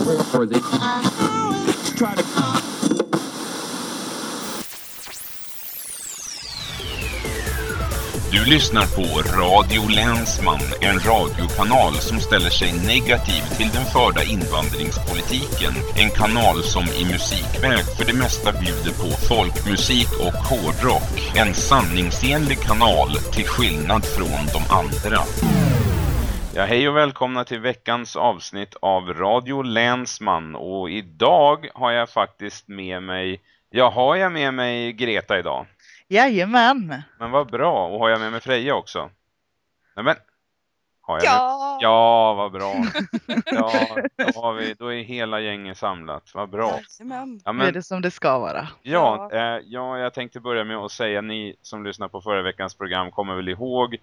Or they try to Du lyssnar på Radio Länsman, en radiokanal som ställer sig negativ till den förda invandringspolitiken. En kanal som i musikväg för det mesta bjuder på folkmusik och hårdrock. En sanningsenlig kanal till skillnad från de andra. Ja, hej och välkomna till veckans avsnitt av Radio Länsman. Och idag har jag faktiskt med mig, ja har jag med mig Greta idag? Jajamän. Men vad bra. Och har jag med mig Freja också? Nej men. Har jag med? Ja! Ja, vad bra. Ja, då, har vi, då är hela gänget samlat. Vad bra. Jajamän. Ja, Nu är men, det som det ska vara. ja, eh, ja, jag tänkte börja med att säga ni som lyssnar på förra veckans program kommer väl ihåg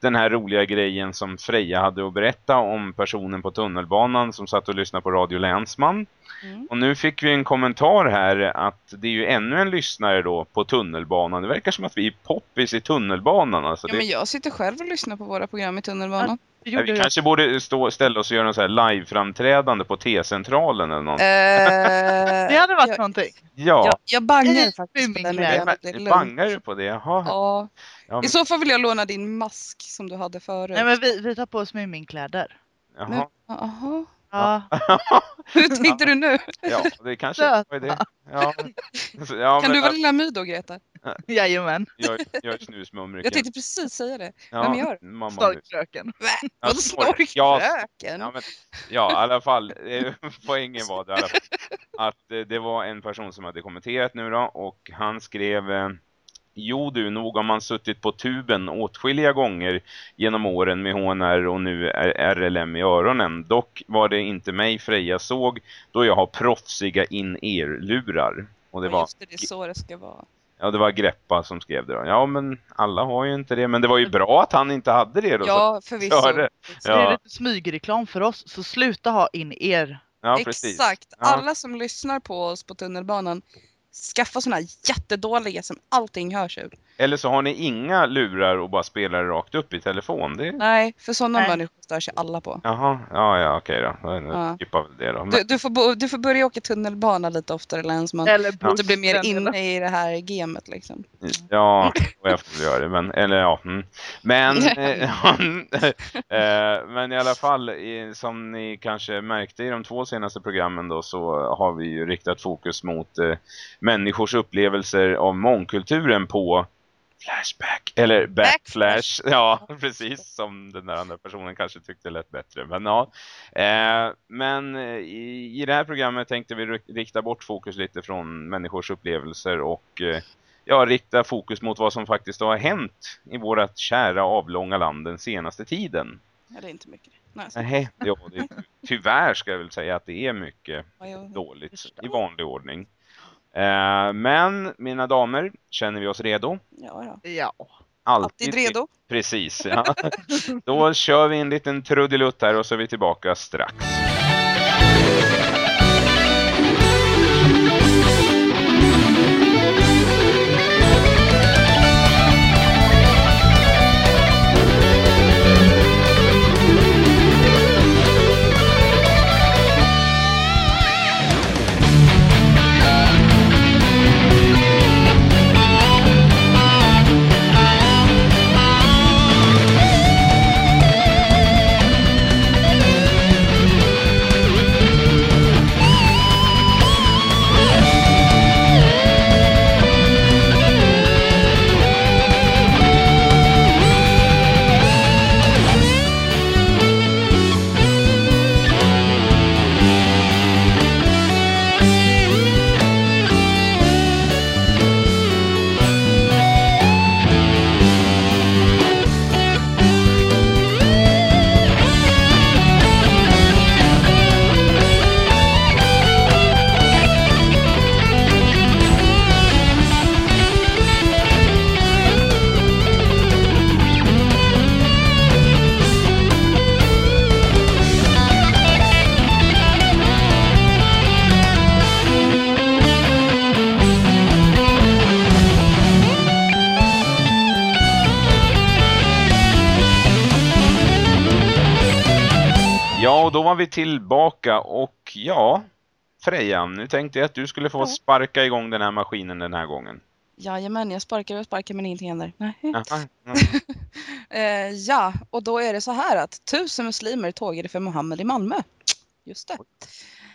den här roliga grejen som Freja hade att berätta om personen på tunnelbanan som satt och lyssnade på Radio Länsman. Mm. Och nu fick vi en kommentar här att det är ju ännu en lyssnare då på tunnelbanan. Det verkar som att vi är poppis i tunnelbanan. Alltså Ja, det, men jag sitter själv och lyssnar på våra program i tunnelbanan. Gjorde vi kanske borde stå, ställa oss och göra en sån här live-framträdande på T-centralen eller något. Eh, Det hade varit jag, någonting. ja, jag, jag bangar faktiskt på den idén. bangar du på det? Jaha. Ja. Ja, I men, så fall vill jag låna din mask som du hade förut. Nej men vi, vi tar på oss miminkläder. Men- jaha. Ja. Hur tänkte du nu? ja, det kanske en idé. Ja. Ja, kan men, du vara lilla My då Greta? Jajamän. Jag, jag är snusmumriken. Jag tänkte precis säga det. ja, vem gör? Mamma. Ja, Vadå sorry. Ja? Ja, men, ja, i alla fall. eh, Poängen var det, i alla fall, att eh, det var en person som hade kommenterat nu då. Och han skrev... Jo du, nog har man suttit på tuben åtskilliga gånger genom åren med HNR och nu är RLM i öronen. Dock var det inte mig Freja såg då jag har proffsiga in-ear-lurar. Och det Ja, var, Just det, det är så det ska vara. ja, det var Greppa som skrev det då. Ja, men alla har ju inte det. Men det var ju bra att han inte hade det då. Ja, förvisso. Hörde. Så det är Ja. lite smygreklam för oss. Så sluta ha in er. ja precis. Exakt. Ja. Alla som lyssnar på oss på tunnelbanan, skaffa såna här jättedåliga som allting hörs ur. Eller så har ni inga lurar och bara spelar rakt upp i telefon. Det... Nej, för sådana Nej. människor stör sig alla på. Jaha, ja, ja okej då. Ja. det då. Men, Du, du, får du får börja åka tunnelbana lite oftare. Eller Så att du blir mer bussen, eller- inne i det här gamet liksom. Ja, och jag får göra det. Men, eller ja. Mm. Men, eh, eh, men i alla fall, som ni kanske märkte i de två senaste programmen då så har vi ju riktat fokus mot eh, människors upplevelser av mångkulturen på Flashback, eller Backflash. Ja, precis som den där andra personen kanske tyckte lät bättre. Men ja, eh, men eh, i, i det här programmet tänkte vi rik- rikta bort fokus lite från människors upplevelser och eh, ja, rikta fokus mot vad som faktiskt har hänt i vårat kära avlånga land den senaste tiden. Ja, det är inte mycket. Nej, ja, det, tyvärr ska jag väl säga att det är mycket dåligt i vanlig ordning. Eh, men mina damer, känner vi oss redo? Ja, ja. Ja. Alltid redo. Precis, ja. Då kör vi en liten trudelutt här och så är vi tillbaka strax. Tillbaka och ja, Freja, nu tänkte jag att du skulle få sparka igång den här maskinen den här gången. Jajamän, jag sparkar och sparkar men ingenting händer. Nej. Jaha, ja. Eh, ja, och då är det så här att tusen muslimer tågade för Mohammed i Malmö. Just det.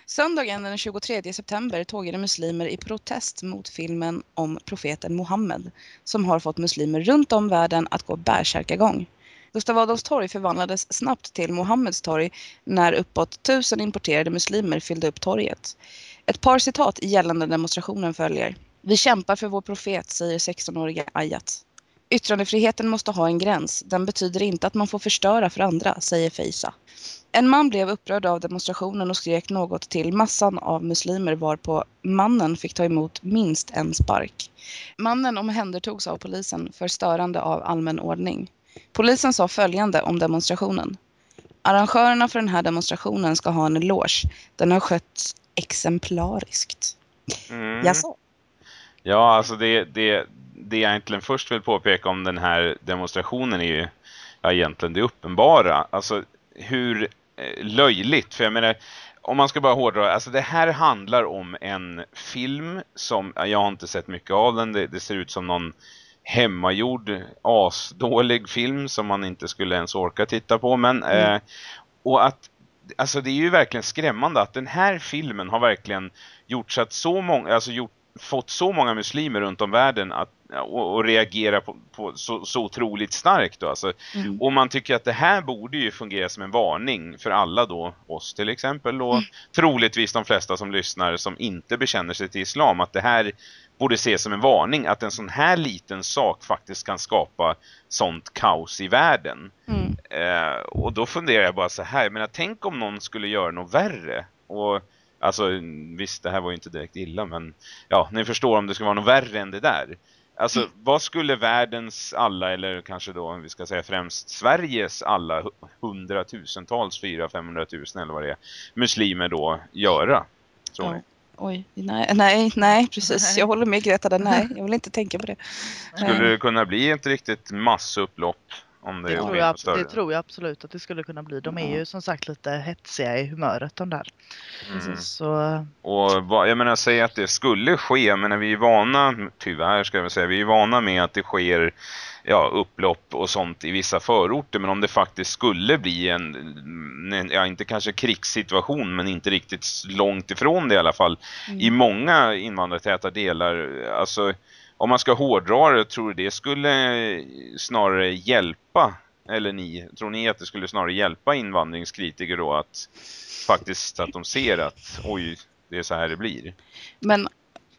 Söndagen den 23 september tågade muslimer i protest mot filmen om profeten Mohammed som har fått muslimer runt om världen att gå bärsärkagång. Gustav Adolfs torg förvandlades snabbt till Mohammeds torg när uppåt tusen importerade muslimer fyllde upp torget. Ett par citat gällande demonstrationen följer. Vi kämpar för vår profet, säger 16-åriga Ayat. Yttrandefriheten måste ha en gräns. Den betyder inte att man får förstöra för andra, säger Feisa. En man blev upprörd av demonstrationen och skrek något till massan av muslimer varpå mannen fick ta emot minst en spark. Mannen omhändertogs av polisen för störande av allmän ordning. Polisen sa följande om demonstrationen. Arrangörerna för den här demonstrationen ska ha en eloge. Den har skötts exemplariskt. Mm. Jaså? Ja, alltså det, det, det jag egentligen först vill påpeka om den här demonstrationen är ju ja, egentligen det uppenbara. Alltså hur eh, löjligt, för jag menar om man ska bara hårdra, alltså det här handlar om en film som, ja, jag har inte sett mycket av den, det, det ser ut som någon hemmagjord asdålig film som man inte skulle ens orka titta på, men Mm. eh, och att alltså det är ju verkligen skrämmande att den här filmen har verkligen gjort så att så många, alltså gjort, fått så många muslimer runt om världen att, och, och reagera på, på så, så otroligt starkt då. Alltså, Mm. och man tycker att det här borde ju fungera som en varning för alla då, oss till exempel och Mm. troligtvis de flesta som lyssnar som inte bekänner sig till islam, att det här borde ses som en varning att en sån här liten sak faktiskt kan skapa sånt kaos i världen. Mm. Eh, och då funderar jag bara så här, men tänk om någon skulle göra något värre. Och alltså visst, det här var ju inte direkt illa, men ja, ni förstår om det skulle vara något värre än det där. Alltså, Mm. vad skulle världens alla, eller kanske då, vi ska säga främst Sveriges alla hu- hundratusentals, fyra, femhundratusen eller vad det är, muslimer då göra? Tror ni? Oj, nej, nej, nej, precis. Nej. Jag håller med Greta där. Nej, jag vill inte tänka på det. Skulle det kunna bli ett riktigt massupplopp om det, Det tror, jag, det tror jag absolut att det skulle kunna bli. De är Ja. ju som sagt lite hetsiga i humöret de där. Mm. Så Och jag menar, säga att det skulle ske, men vi är vana, tyvärr ska jag säga, vi är vana med att det sker ja, upplopp och sånt i vissa förorter, men om det faktiskt skulle bli en, en ja inte kanske krigssituation, men inte riktigt långt ifrån det i alla fall, Mm. i många invandrartäta delar, alltså om man ska hårdra det, tror du det skulle snarare hjälpa, eller ni, tror ni att det skulle snarare hjälpa invandringskritiker då att faktiskt att de ser att oj, det är så här det blir. Men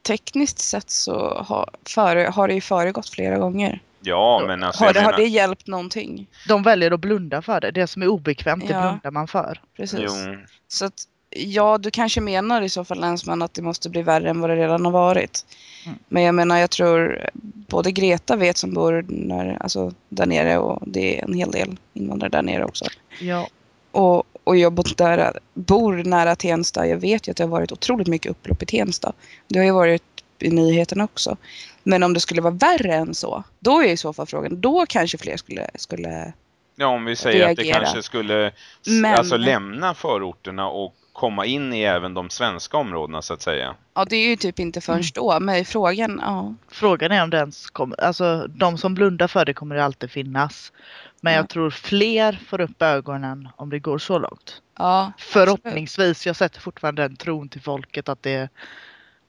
tekniskt sett så har, före, har det ju föregått flera gånger. Ja, men alltså Har det, har menar, det hjälpt någonting? de väljer att blunda för det. Det som är obekvämt, det Ja. blundar man för. Precis. jo, Så att, ja, du kanske menar i så fall länsman att det måste bli värre än vad det redan har varit. Mm. Men jag menar, jag tror både Greta vet som bor när, alltså, där nere och det är en hel del invandrare där nere också. Ja, Och, och jag bor nära, bor nära Tensta. Jag vet ju att det har varit otroligt mycket upplopp i Tensta. Det har ju varit i nyheterna också. Men om det skulle vara värre än så, då är i så fall frågan, då kanske fler skulle, skulle ja, om vi säger att det Reagera. kanske skulle Men- alltså lämna förorterna och komma in i även de svenska områdena så att säga. ja det är ju typ inte förrän då, men frågan, ja. frågan är om det ens kommer, alltså de som blundar för det kommer det alltid finnas. Men Ja. jag tror fler får upp ögonen om det går så långt. ja Förhoppningsvis, jag sätter fortfarande den tron till folket att det,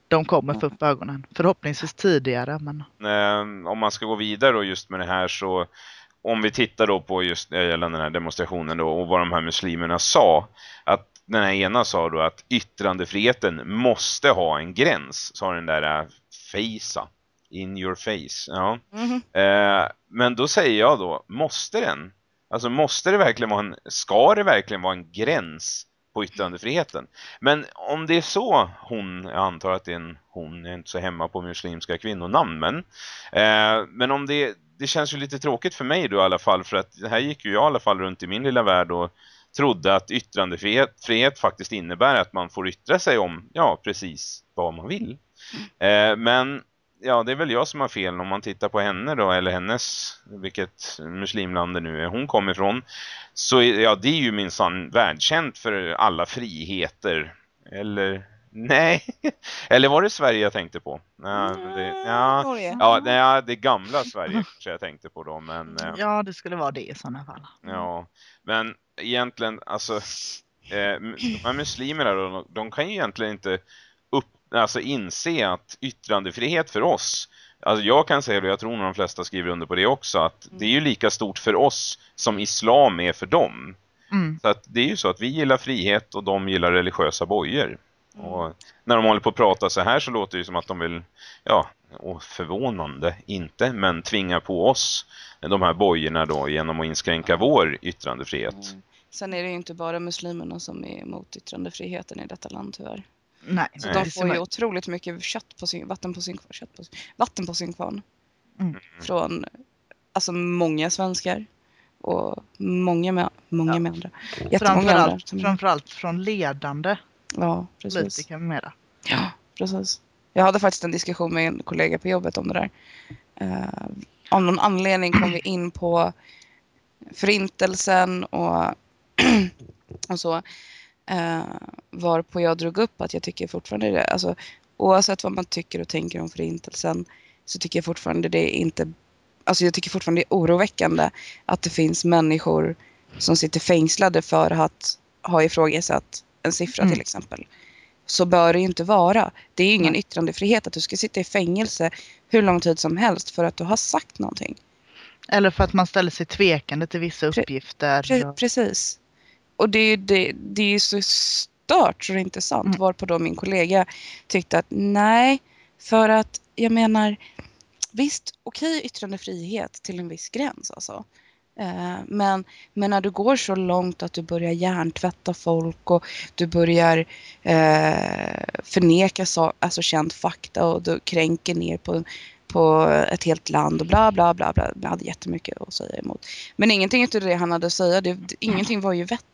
de kommer få upp ögonen. Förhoppningsvis tidigare men Eh, om man ska gå vidare då just med det här så om vi tittar då på just eh, gällande den här demonstrationen då och vad de här muslimerna sa att den här ena sa då att yttrandefriheten måste ha en gräns sa den där äh, Feisa in your face ja. Mhm. Eh, men då säger jag då, måste den? Alltså måste det verkligen vara en, ska det verkligen vara en gräns på yttrandefriheten? Men om det är så hon, jag antar att det är en hon, jag är inte så hemma på muslimska kvinnonamn, men eh, men om det, det känns ju lite tråkigt för mig då i alla fall, för att det här gick ju jag i alla fall runt i min lilla värld och trodde att yttrandefrihet frihet faktiskt innebär att man får yttra sig om, ja, precis vad man vill. Eh, men ja, det är väl jag som har fel om man tittar på henne då, eller hennes, vilket muslimland det nu är hon kommer ifrån. Så ja, det är ju minsann världskänt för alla friheter. Eller, nej. Eller var det Sverige jag tänkte på? Ja, det, ja, ja, nej, det gamla Sverige kanske jag tänkte på då, men... eh, Ja, det skulle vara det i sådana fall. Ja, men egentligen, alltså, eh, de här muslimerna de- de kan ju egentligen inte upp, alltså inse att yttrandefrihet för oss, alltså jag kan säga det, jag tror nog de flesta skriver under på det också, att det är ju lika stort för oss som islam är för dem. Mm. Så att det är ju så att vi gillar frihet och de gillar religiösa bojor. Mm. Och när de håller på att prata så här så låter det ju som att de vill, ja, och förvånande inte, men tvinga på oss de här bojorna då genom att inskränka vår yttrandefrihet. Mm. Sen är det ju inte bara muslimerna som är emot yttrandefriheten i detta land tyvärr. Nej. Så Nej. de får ju otroligt mycket kött på sin, vatten på sin, kött på, vatten på sin kvarn. Mm. Från alltså, många svenskar och många med, många Ja. med andra. Jättemånga andra. Framförallt, som- framförallt från ledande Ja, precis. politiker med mera. Ja, precis. Jag hade faktiskt en diskussion med en kollega på jobbet om det där. Eh, av någon anledning kom vi in på förintelsen och, och så. Uh, varpå jag drog upp att jag tycker fortfarande det. Alltså, oavsett vad man tycker och tänker om förintelsen så tycker jag fortfarande det är inte Alltså jag tycker fortfarande det är oroväckande att det finns människor som sitter fängslade för att ha ifrågasatt en siffra Mm. till exempel. Så bör det ju inte vara. Det är ju ingen yttrandefrihet att du ska sitta i fängelse hur lång tid som helst för att du har sagt någonting. Eller för att man ställer sig tvekande till vissa uppgifter. Pre- precis. Och det det, det är så stört så det är inte sant. Mm. Varpå då min kollega tyckte att nej, för att jag menar visst, okej yttrandefrihet till en viss gräns alltså. Eh, men, men när du går så långt att du börjar hjärntvätta folk och du börjar eh, förneka så, alltså känd fakta och du kränker ner på, på ett helt land och bla bla bla. bla. Jag hade jättemycket att säga emot. Men ingenting av det han hade att säga, det- ingenting var ju vettigt.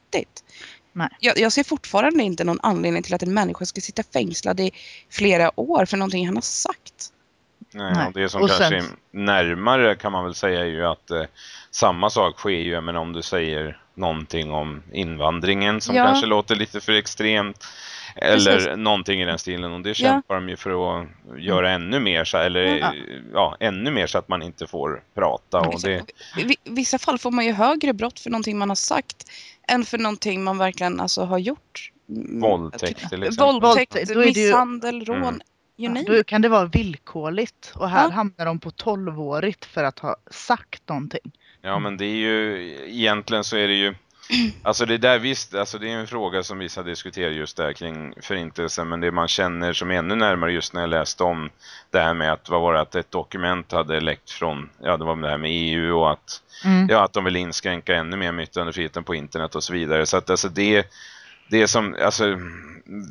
Nej. Jag, jag ser fortfarande inte någon anledning till att en människa ska sitta fängslad i flera år för någonting han har sagt. Nej, Nej. och det som Och kanske sen- är närmare kan man väl säga är ju att eh, samma sak sker ju men om du säger någonting om invandringen som Ja. kanske låter lite för extremt eller Precis. någonting i den stilen och det Ja. kämpar de ju för att göra ännu mer så, eller Ja. ja. ännu mer så att man inte får prata och det, I vi- vissa fall får man ju högre brott för någonting man har sagt än för någonting man verkligen alltså har gjort. Mm, våldtäkt till exempel. Våldtäkt, det ju- misshandel, rån, Mm. name Då kan det vara villkorligt och här Ja. hamnar de på 12-årigt för att ha sagt någonting. Ja men det är ju egentligen så är det ju Alltså det där visst, alltså det är en fråga som vissa diskuterar just där kring förintelsen men det man känner som är ännu närmare just när jag läste om det här med att vad var det att ett dokument hade läckt från, ja det var det här med EU och att Mm. ja, att de vill inskränka ännu mer yttrandefriheten på internet och så vidare. Så att alltså det, det som, alltså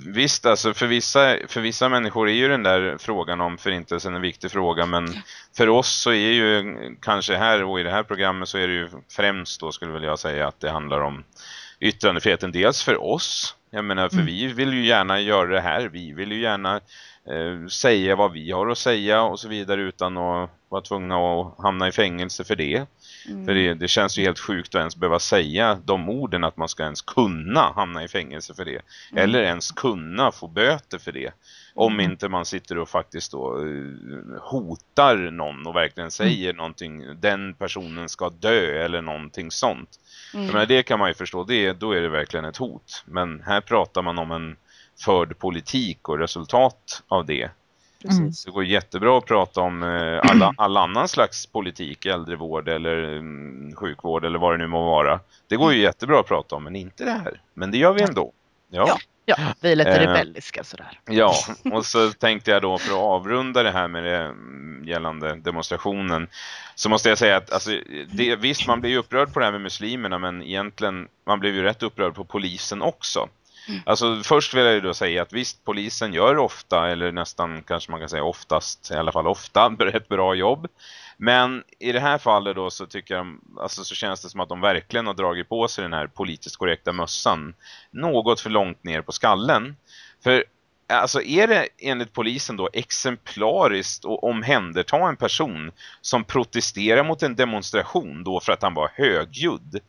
visst alltså för vissa, för vissa människor är ju den där frågan om förintelsen en viktig fråga men för oss så är ju kanske här och i det här programmet så är det ju främst då skulle väl jag säga att det handlar om yttrandefriheten dels för oss. Jag menar för Mm. vi vill ju gärna göra det här, vi vill ju gärna eh, säga vad vi har att säga och så vidare utan att vara tvungna att hamna i fängelse för det. Mm. För det, det känns ju helt sjukt att ens behöva säga de orden att man ska ens kunna hamna i fängelse för det. Mm. Eller ens kunna få böter för det. Om Mm. inte man sitter och faktiskt då eh, hotar någon och verkligen säger någonting. Den personen ska dö eller någonting sånt. Mm. Menar, det kan man ju förstå, det, då är det verkligen ett hot. Men här pratar man om en förd politik och resultat av det. Precis. Det går jättebra att prata om eh, alla, all annan slags politik, äldrevård eller mm, sjukvård eller vad det nu må vara. Det går ju jättebra att prata om, men inte det här. Men det gör vi ändå. Ja, Ja. Ja, vi är lite Eh. rebelliska sådär. ja. och så tänkte jag då för att avrunda det här med det mm, gällande demonstrationen så måste jag säga att alltså, det, visst man blir ju upprörd på det här med muslimerna men egentligen man blev ju rätt upprörd på polisen också. Mm. Alltså först vill jag ju då säga att visst polisen gör ofta eller nästan kanske man kan säga oftast i alla fall ofta ett bra jobb. Men i det här fallet då så tycker jag alltså så känns det som att de verkligen har dragit på sig den här politiskt korrekta mössan något för långt ner på skallen. För alltså är det enligt polisen då exemplariskt att omhänderta en person som protesterar mot en demonstration då för att han var högljudd?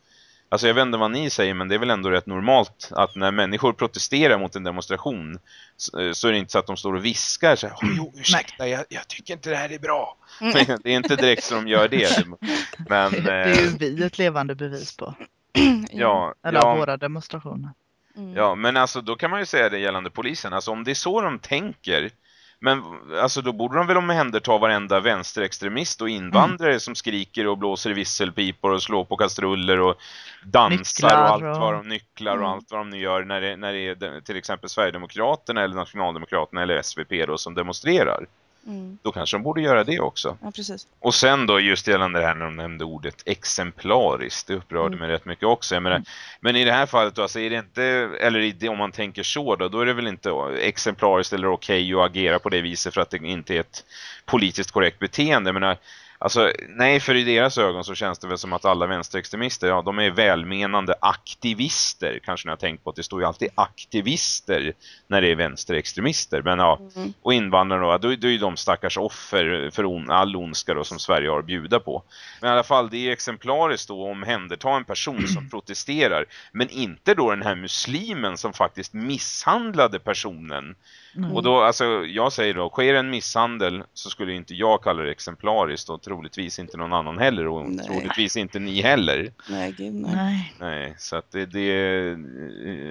Alltså jag vet inte vad ni säger men det är väl ändå rätt normalt att när människor protesterar mot en demonstration så, så är det inte så att de står och viskar så här, "Åh, jo, ursäkta, jag, jag tycker inte det här är bra. Mm. det är inte direkt som de gör det. Men, Det är ju eh, vi ett levande bevis på. ja, Eller ja, våra demonstrationer. Mm. Ja, men alltså då kan man ju säga det gällande polisen. Alltså om det är så de tänker, men alltså då borde de väl omhänderta varenda vänsterextremist och invandrare som skriker och blåser i visselpipor och slår på kastruller och dansar Nycklar och allt och- vad de nycklar och Mm. allt vad de nu gör när det, när det är till exempel Sverigedemokraterna eller Nationaldemokraterna eller SVP då som demonstrerar. Mm. Då kanske de borde göra det också. Ja, precis. Och sen då just gällande det här när de nämnde ordet exemplariskt, det upprörde Mm. mig rätt mycket också. Menar, Men i det här fallet då, alltså är det inte, eller om man tänker så då, då är det väl inte exemplariskt eller okej att agera på det viset för att det inte är ett politiskt korrekt beteende. Jag menar, Alltså, nej, för i deras ögon så känns det väl som att alla vänsterextremister, ja, de är välmenande aktivister. Kanske ni har tänkt på att det står ju alltid aktivister när det är vänsterextremister. Men ja, Mm. och invandrare då, då, då är ju de stackars offer för on, all ondska då som Sverige har att bjuda på. Men i alla fall, det är exemplariskt då att omhänderta en person som protesterar. Men inte då den här muslimen som faktiskt misshandlade personen. Mm. Och då, alltså, jag säger då, sker en misshandel så skulle inte jag kalla det exemplariskt och troligtvis inte någon annan heller och Nej. troligtvis inte ni heller. Nej, gud nej. Nej. Nej, så att det, det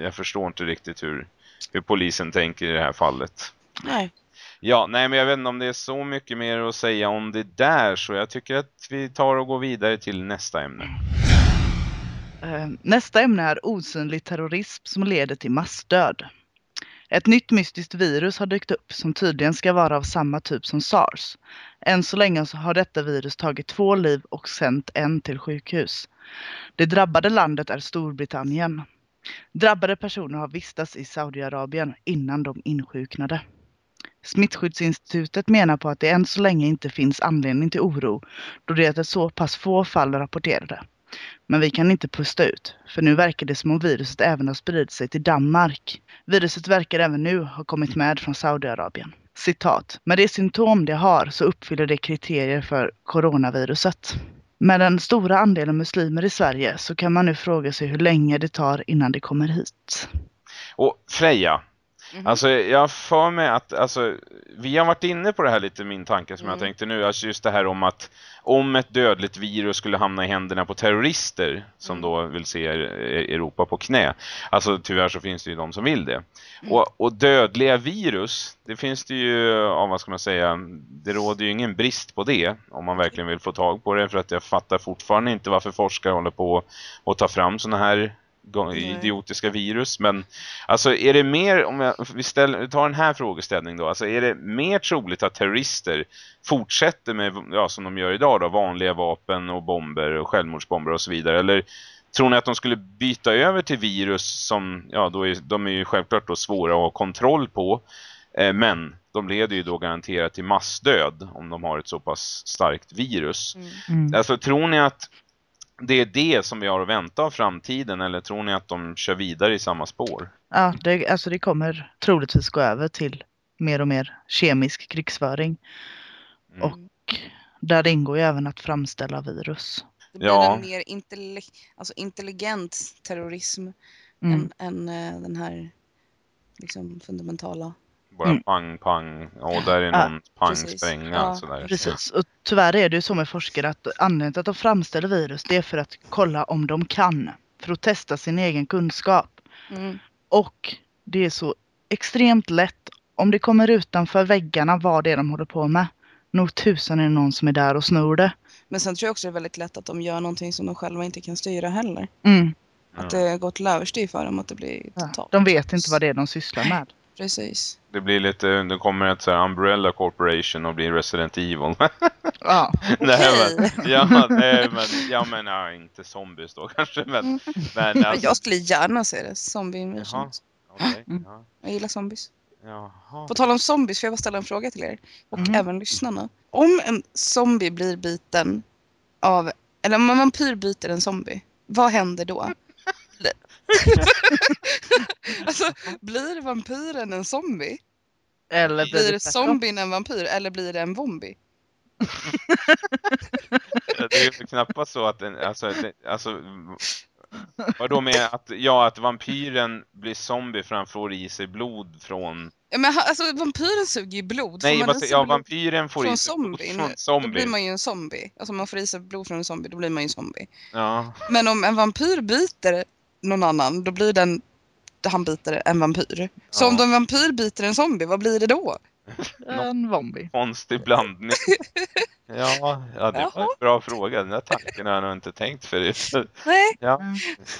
jag förstår inte riktigt hur, hur polisen tänker i det här fallet. Nej. Ja, nej men jag vet inte om det är så mycket mer att säga om det där så jag tycker att vi tar och går vidare till nästa ämne. Eh, Nästa ämne är osynlig terrorism som leder till massdöd. Ett nytt mystiskt virus har dykt upp som tydligen ska vara av samma typ som sars. Än så länge så har detta virus tagit två liv och sänt en till sjukhus. Det drabbade landet är Storbritannien. Drabbade personer har vistats i Saudiarabien innan de insjuknade. Smittskyddsinstitutet menar på att det än så länge inte finns anledning till oro då det är så pass få fall rapporterade. Men vi kan inte pusta ut, för nu verkar det som om viruset även har spridit sig till Danmark. Viruset verkar även nu ha kommit med från Saudiarabien. Citat. Med de symptom det har så uppfyller det kriterier för coronaviruset. Med den stora andelen muslimer i Sverige så kan man nu fråga sig hur länge det tar innan det kommer hit. Och Freja, Mhm. alltså jag för mig att, alltså vi har varit inne på det här lite, min tanke som jag Mm. tänkte nu, alltså just det här om att om ett dödligt virus skulle hamna i händerna på terrorister som Mm. då vill se Europa på knä. Alltså tyvärr så finns det ju de som vill det. Mm. Och, och dödliga virus, det finns det ju, ja, vad ska man säga, det råder ju ingen brist på det om man verkligen vill få tag på det för att jag fattar fortfarande inte varför forskare håller på att ta fram såna här. Idiotiska virus. Men alltså är det mer, om jag, vi ställer, vi tar den här frågeställningen då, alltså är det mer troligt att terrorister fortsätter med, ja som de gör idag då, vanliga vapen och bomber och självmordsbomber och så vidare, eller Tror ni att de skulle byta över till virus som, ja då är, de är ju självklart då svåra att ha kontroll på. Eh, men de leder ju då garanterat till massdöd om de har ett så pass starkt virus. Mm. Mm. Alltså tror ni att det är det som vi har att vänta av framtiden eller tror ni att de kör vidare i samma spår? Ja, det, alltså det kommer troligtvis gå över till mer och mer kemisk krigsföring. Mm. Och där ingår ju även att framställa virus. Det blir Ja. en mer intelli- alltså intelligent terrorism Mm. än, än eh, den här liksom fundamentala. Bara Mm. pang, pang. Och där är Ja, någon pang, precis. spränga. Ja, sådär. Precis, och tyvärr är det ju så med forskare att anledningen till att de framställer virus det är för att kolla om de kan. För att testa sin egen kunskap. Mm. Och det är så extremt lätt om det kommer utanför väggarna vad det är de håller på med. Nog tusan är det någon som är där och snor det. Men sen tror jag också det är väldigt lätt att de gör någonting som de själva inte kan styra heller. Mm. Att Ja. det går till överstyr för dem, att det blir Ja. totalt. De vet inte vad det är de sysslar med. Precis. Det blir lite, det kommer ett så här Umbrella Corporation och blir Resident Evil. Ja, nej, men, ja, nej, men, ja men ja, inte zombies då kanske. Men, Mm. men alltså, Jag skulle gärna se det, zombie invasion. Jaha. okej, Mm. ja, Jag gillar zombies. jaha. På tal om zombies, får jag bara ställa en fråga till er? Och Mhm. även lyssnarna. Om en zombie blir biten av, eller om en vampyr biter en zombie, vad händer då? Blir- alltså, blir vampyren en zombie? Eller blir Blir det zombien en vampyr eller blir det en zombie? Det är ju knappast så att den, alltså, det, alltså vadå med att, ja, att vampyren blir zombie för han får i sig blod från... Ja, men alltså vampyren suger ju blod. Nej, man vad sig ja, blod vampyren får i sig blod zombien, från Då zombie. blir man ju en zombie. Alltså om man får i sig blod från en zombie, då blir man ju en zombie. Ja, Men om en vampyr biter någon annan, då blir den han biter en vampyr. Så Ja. om en vampyr biter en zombie, vad blir det då? En zombie. konstig blandning. Ja, ja det var Jaha. en bra fråga. Den där tanken har jag nog inte tänkt förut. Nej, Ja. Mm.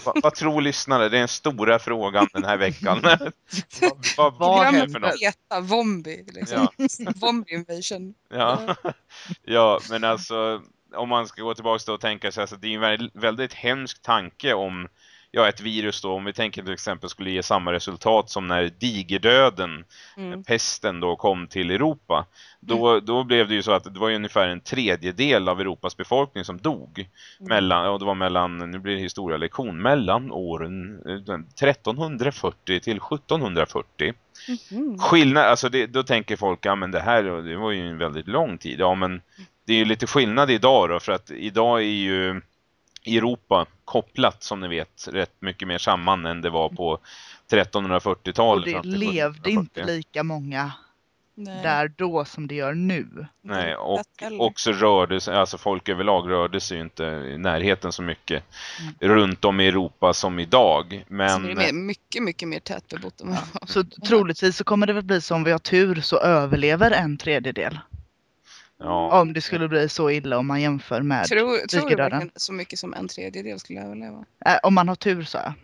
Vad, vad tror lyssnare? Det är den stora frågan den här veckan. vad vad, Vad vad är det händer? för något? heta zombie. Liksom. Ja. Zombie invasion. Ja. ja, men alltså om man ska gå tillbaka och tänka sig, alltså, det är en väldigt, väldigt hemsk tanke om ja, ett virus då, om vi tänker till exempel skulle ge samma resultat som när digerdöden, Mm. pesten då kom till Europa. Då, då blev det ju så att det var ju ungefär en tredjedel av Europas befolkning som dog. Mellan, och det var mellan, nu blir det historielektion, mellan åren eh, 1340 till 1740. Mhm. Skillnad, alltså det, då tänker folk, ja men det här det var ju en väldigt lång tid. Ja men det är ju lite skillnad idag då, för att idag är ju Europa kopplat som ni vet rätt mycket mer samman än det var på 1340-talet. Och det levde inte 1740. lika många Nej. där då som det gör nu. Nej, och också rörde sig, alltså folk överlag rörde sig inte i närheten så mycket Mm. runt om i Europa som idag. Så Men det är mycket, mycket mer tätbebott var. Så troligtvis så kommer det väl bli så om vi har tur så överlever en tredjedel. Ja, Om det skulle bli så illa om man jämför med, Tror, tror du så mycket som en tredjedel skulle överleva? äh, om man har tur. Ja,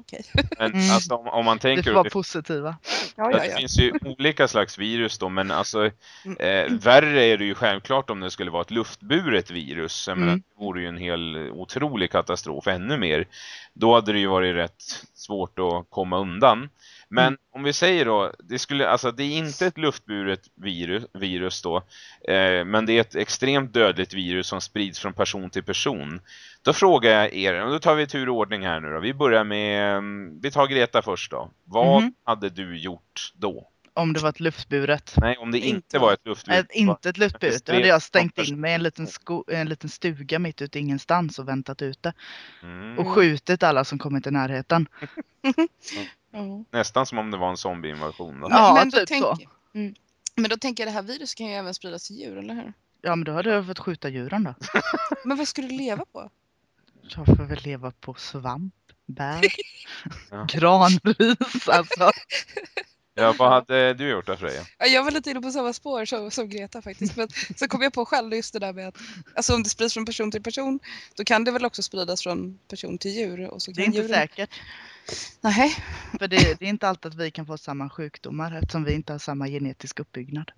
Okej. men Mm. alltså om, om man Vi tänker får vara positiva. Ja, Ja, ja, det finns ju olika slags virus då, men alltså Mm. eh, värre är det ju självklart om det skulle vara ett luftburet virus. Mm. det vore ju en hel otrolig katastrof, ännu mer. Då hade det ju varit rätt svårt att komma undan. Men Mm. om vi säger då, det, skulle, alltså, det är inte ett luftburet virus, virus då, eh, men det är ett extremt dödligt virus som sprids från person till person. Då frågar jag er, och då tar vi tur och ordning här nu då. Vi börjar med, mm, vi tar Greta först då. Vad Mhm. hade du gjort då? Om det var ett luftburet. Nej, om det inte, Inte. var ett luftburet. Ett, inte ett luftburet. Då hade jag stängt in mig i en liten, sko- en liten stuga mitt ute ingenstans och väntat ute. Mm. Och skjutit alla som kommit i närheten. Ja. Nästan som om det var en zombieinvasion. Ja, men, då typ tänk, så. Mm. men då tänker jag det här viruset kan ju även spridas till djur, eller hur? Ja men då hade jag fått skjuta djuren då. Men vad ska du leva på? Jag får väl leva på svamp, bär, granris alltså. Ja, vad hade du gjort då Freja? Ja, Jag var lite inne på samma spår som, som Greta faktiskt. Men så kom jag på själv just det där med att alltså om det sprids från person till person då kan det väl också spridas från person till djur. Och så Det är inte djuren... säkert. Nej, För det, det är inte alltid att vi kan få samma sjukdomar eftersom vi inte har samma genetisk uppbyggnad.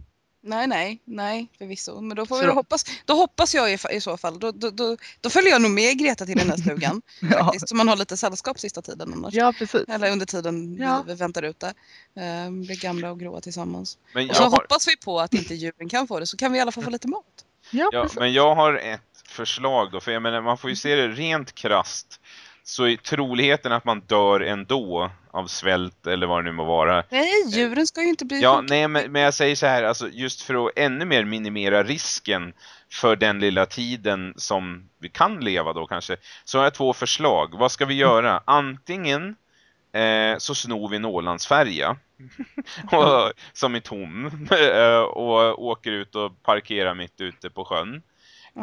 Nej, nej, nej förvisso. Men då får Så vi då- hoppas. Då hoppas jag i, i så fall. Då, då, då, då följer jag nog med Greta till den här stugan. Ja, faktiskt, så man har lite sällskap sista tiden annars. ja precis. Eller under tiden Ja. vi, väntar ute. Ehm, blir gamla och gråa tillsammans. Men Och så jag, har, hoppas vi på att inte djuren kan få det så kan vi i alla fall få lite mat. Ja, ja, men jag har ett förslag då, för jag menar, man får ju se det rent krast så är troligheten att man dör ändå av svält eller vad det nu må vara. Nej, djuren ska ju inte bli Ja, nej, men, men jag säger så här, alltså just för att ännu mer minimera risken för den lilla tiden som vi kan leva då kanske, så har jag två förslag. Vad ska vi göra? Antingen eh, så snor vi en Ålandsfärja och, som är tom eh, och åker ut och parkerar mitt ute på sjön.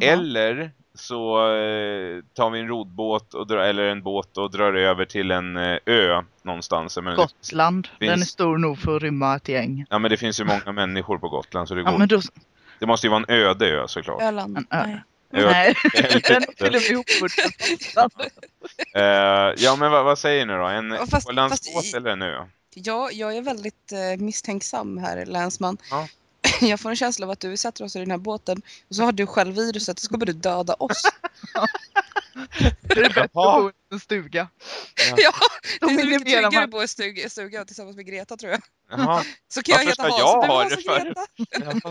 Eller så eh, tar vi en rodbåt och drar, eller en båt och drar över till en eh, ö någonstans. Det- Gotland, den är finns- stor nog för att rymma ett gäng. Ja men det finns ju många människor på Gotland så det går. Ja, men då, Det måste ju vara en öde ö såklart. Öland. En ö. Nej. Ö- nej, Öde. den är till och med ihopputsad. Eh, ja men vad, vad säger ni då? En fast- Ålandsbåt fast i- eller en ö? Ja, jag är väldigt misstänksam här, länsman. Ja. Jag får en känsla av att du sätter oss i den här båten och så har du själv viruset och så kommer du döda oss. Det är bättre att bo i en stuga. Ja, Då det är så mycket tryggare man. att bo i stuga, stuga tillsammans med Greta tror jag. Jaha. Så kan jag heta Hans jag och du ha Hans det för?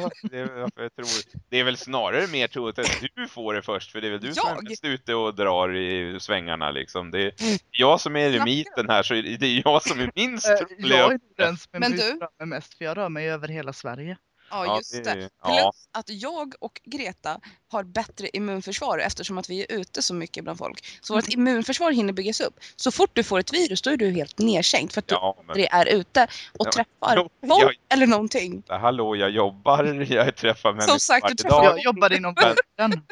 Ja, det, är jag tror, det är väl snarare mer troligt att du får det först, för det är väl du som är Jag? mest ute och drar i svängarna liksom. Det är jag som är eremiten här, så det är jag som är minst Eh, trolig. Jag är den som är Men du? mest för jag rör mig över hela Sverige. Ja, just det. Plus Ja, att jag och Greta har bättre immunförsvar eftersom att vi är ute så mycket bland folk. Så vårt immunförsvar hinner byggas upp. Så fort du får ett virus då är du helt nedsänkt för att du ja men aldrig är ute och Ja, träffar jo, folk jag- eller någonting. hallå, jag jobbar, jag träffar människor sagt, du träffar dag. Jag jobbar inom vården.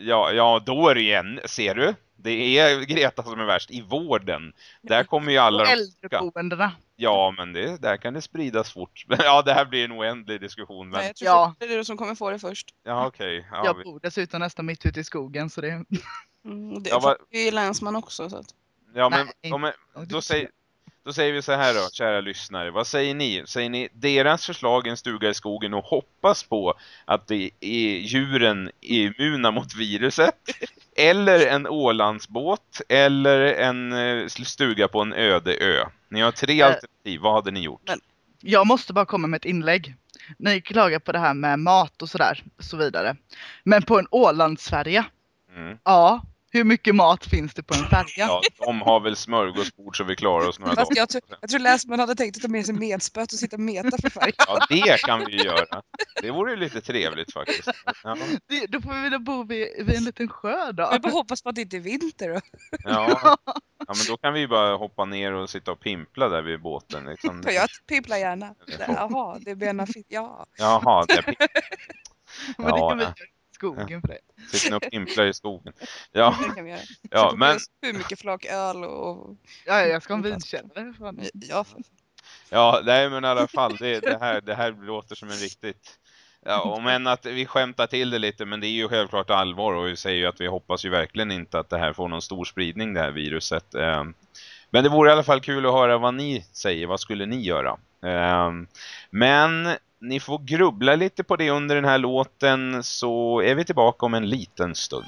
Ja, ja, då är det igen, ser du? Det är Greta som är värst, i vården. Där kommer ju alla Och de äldreboendena. Ja, men det, där kan det spridas fort. Ja, det här blir en oändlig diskussion. Men, Nej, jag tror Ja. det är du som kommer få det först. ja, okej. Ja, Jag vi- bor dessutom nästan mitt ute i skogen så det är... Mm, det är ju länsman också. Så att. ja, men Nej. om, då, säger, då säger vi så här då, kära lyssnare. Vad säger ni? Säger ni deras förslag en stuga i skogen och hoppas på att det är, djuren är immuna mot viruset? Eller en Ålandsbåt? Eller en eh, stuga på en öde ö? Ni har tre Eh, alternativ. Vad hade ni gjort? men- Jag måste bara komma med ett inlägg. Ni klagar på det här med mat och sådär, så vidare. Men på en Ålandsfärja, Mm. ja, hur mycket mat finns det på en färja? Ja, de har väl smörgåsbord så vi klarar oss några Fast dagar. jag, tror, jag tror länsman hade tänkt att ta med sig medspöt och sitta och meta för färg. Ja, det kan vi ju göra. Det vore ju lite trevligt faktiskt. Ja, Det, då får vi väl bo vid, vid en liten sjö då. Jag bara hoppas på att det inte är vinter då. ja. ja, men då kan vi ju bara hoppa ner och sitta och pimpla där vid båten. Liksom. Jag pimplar gärna. Jaha, det affi- Ja. Jaha, det Ja, kan vi ja. Skogen för det. sitter och pimplar i skogen. Ja, Det kan vi göra. ja men, Hur mycket flak öl och... Ja, jag ska ha en vinkällare. Ja, ja, nej, men i alla fall, det, det, här, det här låter som en riktigt... Ja, om än att vi skämtar till det lite, men det är ju självklart allvar och vi säger ju att vi hoppas ju verkligen inte att det här får någon stor spridning, det här viruset. Ehm, Men det vore i alla fall kul att höra vad ni säger, vad skulle ni göra? Ehm, Men ni får grubbla lite på det under den här låten så är vi tillbaka om en liten stund.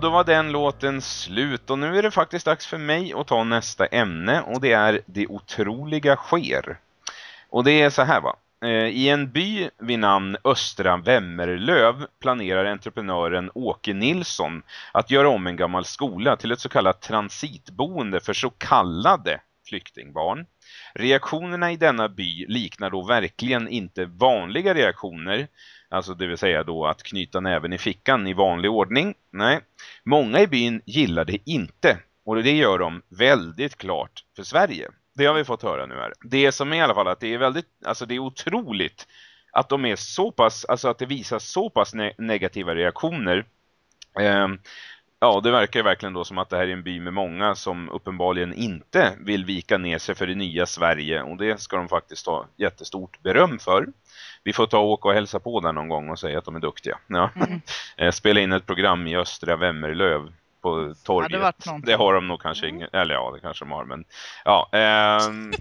Då var den låten slut och nu är det faktiskt dags för mig att ta nästa ämne och det är Det otroliga sker. Och det är så här va. Eh, I en by vid namn Östra Vemmerlöv planerar entreprenören Åke Nilsson att göra om en gammal skola till ett så kallat transitboende för så kallade flyktingbarn. Reaktionerna i denna by liknar då verkligen inte vanliga reaktioner, alltså det vill säga då att knyta näven i fickan i vanlig ordning. Nej, många i byn gillar det inte och det gör de väldigt klart för Sverige. Det har vi fått höra nu här. Det som är i alla fall att det är väldigt, alltså det är otroligt att de är så pass, alltså att det visar så pass ne negativa reaktioner. Ehm, Eh, ja, det verkar verkligen då som att det här är en by med många som uppenbarligen inte vill vika ner sig för det nya Sverige och det ska de faktiskt ha jättestort beröm för. Vi får ta och åka och hälsa på där någon gång och säga att de är duktiga. Ja. Mm. Spela in ett program i Östra Vemmerlöv på torget. Ja, det, det, har de nog kanske mm. ingen, eller ja, det kanske de har, men ja. Ähm,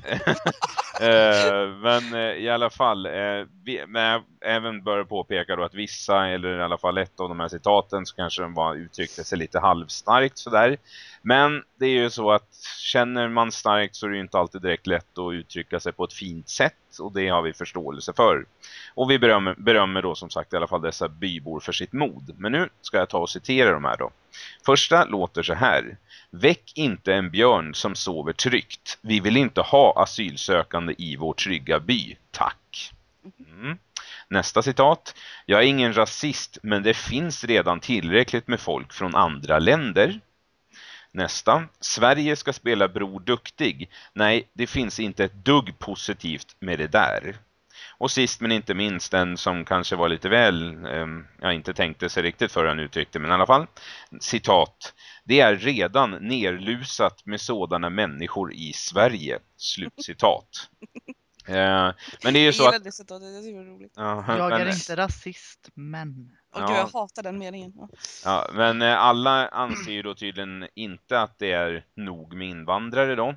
äh, men äh, i alla fall, äh, vi, men även bör påpeka då att vissa, eller i alla fall ett av de här citaten, så kanske de var uttryckte sig lite halvstarkt sådär. Men det är ju så att känner man starkt så är det inte alltid direkt lätt att uttrycka sig på ett fint sätt och det har vi förståelse för. Och vi berömmer, berömmer då som sagt i alla fall dessa bybor för sitt mod. Men nu ska jag ta och citera de här då. Första låter så här. Väck inte en björn som sover tryggt. Vi vill inte ha asylsökande i vår trygga by. Tack. Mm. Nästa citat. Jag är ingen rasist men det finns redan tillräckligt med folk från andra länder. Nästa. Sverige ska spela Bror Duktig. Nej, det finns inte ett dugg positivt med det där. Och sist men inte minst den som kanske var lite väl, eh, jag inte tänkte sig riktigt för han uttryckte, men i alla fall. Citat. Det är redan nerlusat med sådana människor i Sverige. Slutcitat. eh, men det är ju så att... Det, det var roligt. Ja, jag är inte rasist, men... Och ja. jag hatar den meningen. Ja. ja, men eh, alla anser ju då tydligen inte att det är nog med invandrare då.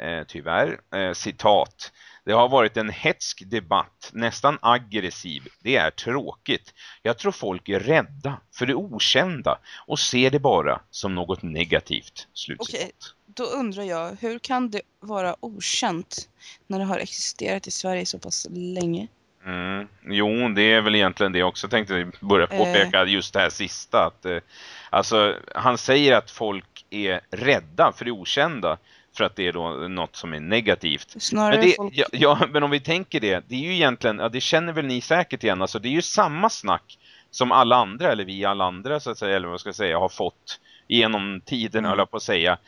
Eh, tyvärr. Eh, citat. Det har varit en hetsk debatt, nästan aggressiv. Det är tråkigt. Jag tror folk är rädda för det okända och ser det bara som något negativt. Okej, då undrar jag, hur kan det vara okänt när det har existerat i Sverige så pass länge? Mm. Jo, det är väl egentligen det jag också tänkte börja eh. påpeka eh. just det här sista. Att, eh, alltså, han säger att folk är rädda för det okända för att det är då något som är negativt. Snarare men, det, folk... ja, ja, men om vi tänker det, det är ju egentligen, ja, det känner väl ni säkert igen, alltså det är ju samma snack som alla andra, eller vi alla andra så att säga, eller vad ska jag säga, har fått genom tiden mm. höll jag på att säga.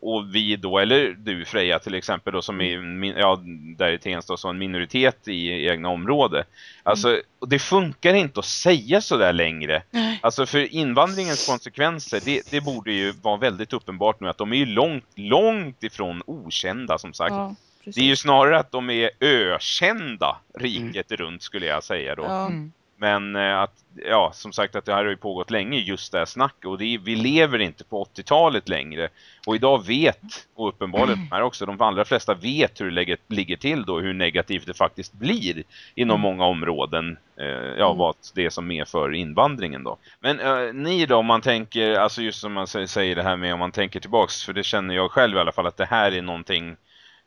Och vi då, eller du Freja till exempel då som är, mm. ja, där i Tensta som en minoritet i egna område. Alltså, mm. det funkar inte att säga så där längre. Mm. Alltså för invandringens konsekvenser, det, det borde ju vara väldigt uppenbart nu att de är ju långt, långt ifrån okända som sagt. Ja. Det är ju snarare att de är ökända riket mm. runt skulle jag säga då. Ja. Mm. Men eh, att, ja, som sagt att det här har ju pågått länge just det här snacket och det är, vi lever inte på 80-talet längre. Och idag vet, och uppenbarligen här också, de allra flesta vet hur det ligger till då, hur negativt det faktiskt blir inom mm. många områden. Eh, ja, mm. vad det är som medför invandringen då. Men eh, ni då, om man tänker, alltså just som man säger det här med om man tänker tillbaks, för det känner jag själv i alla fall att det här är någonting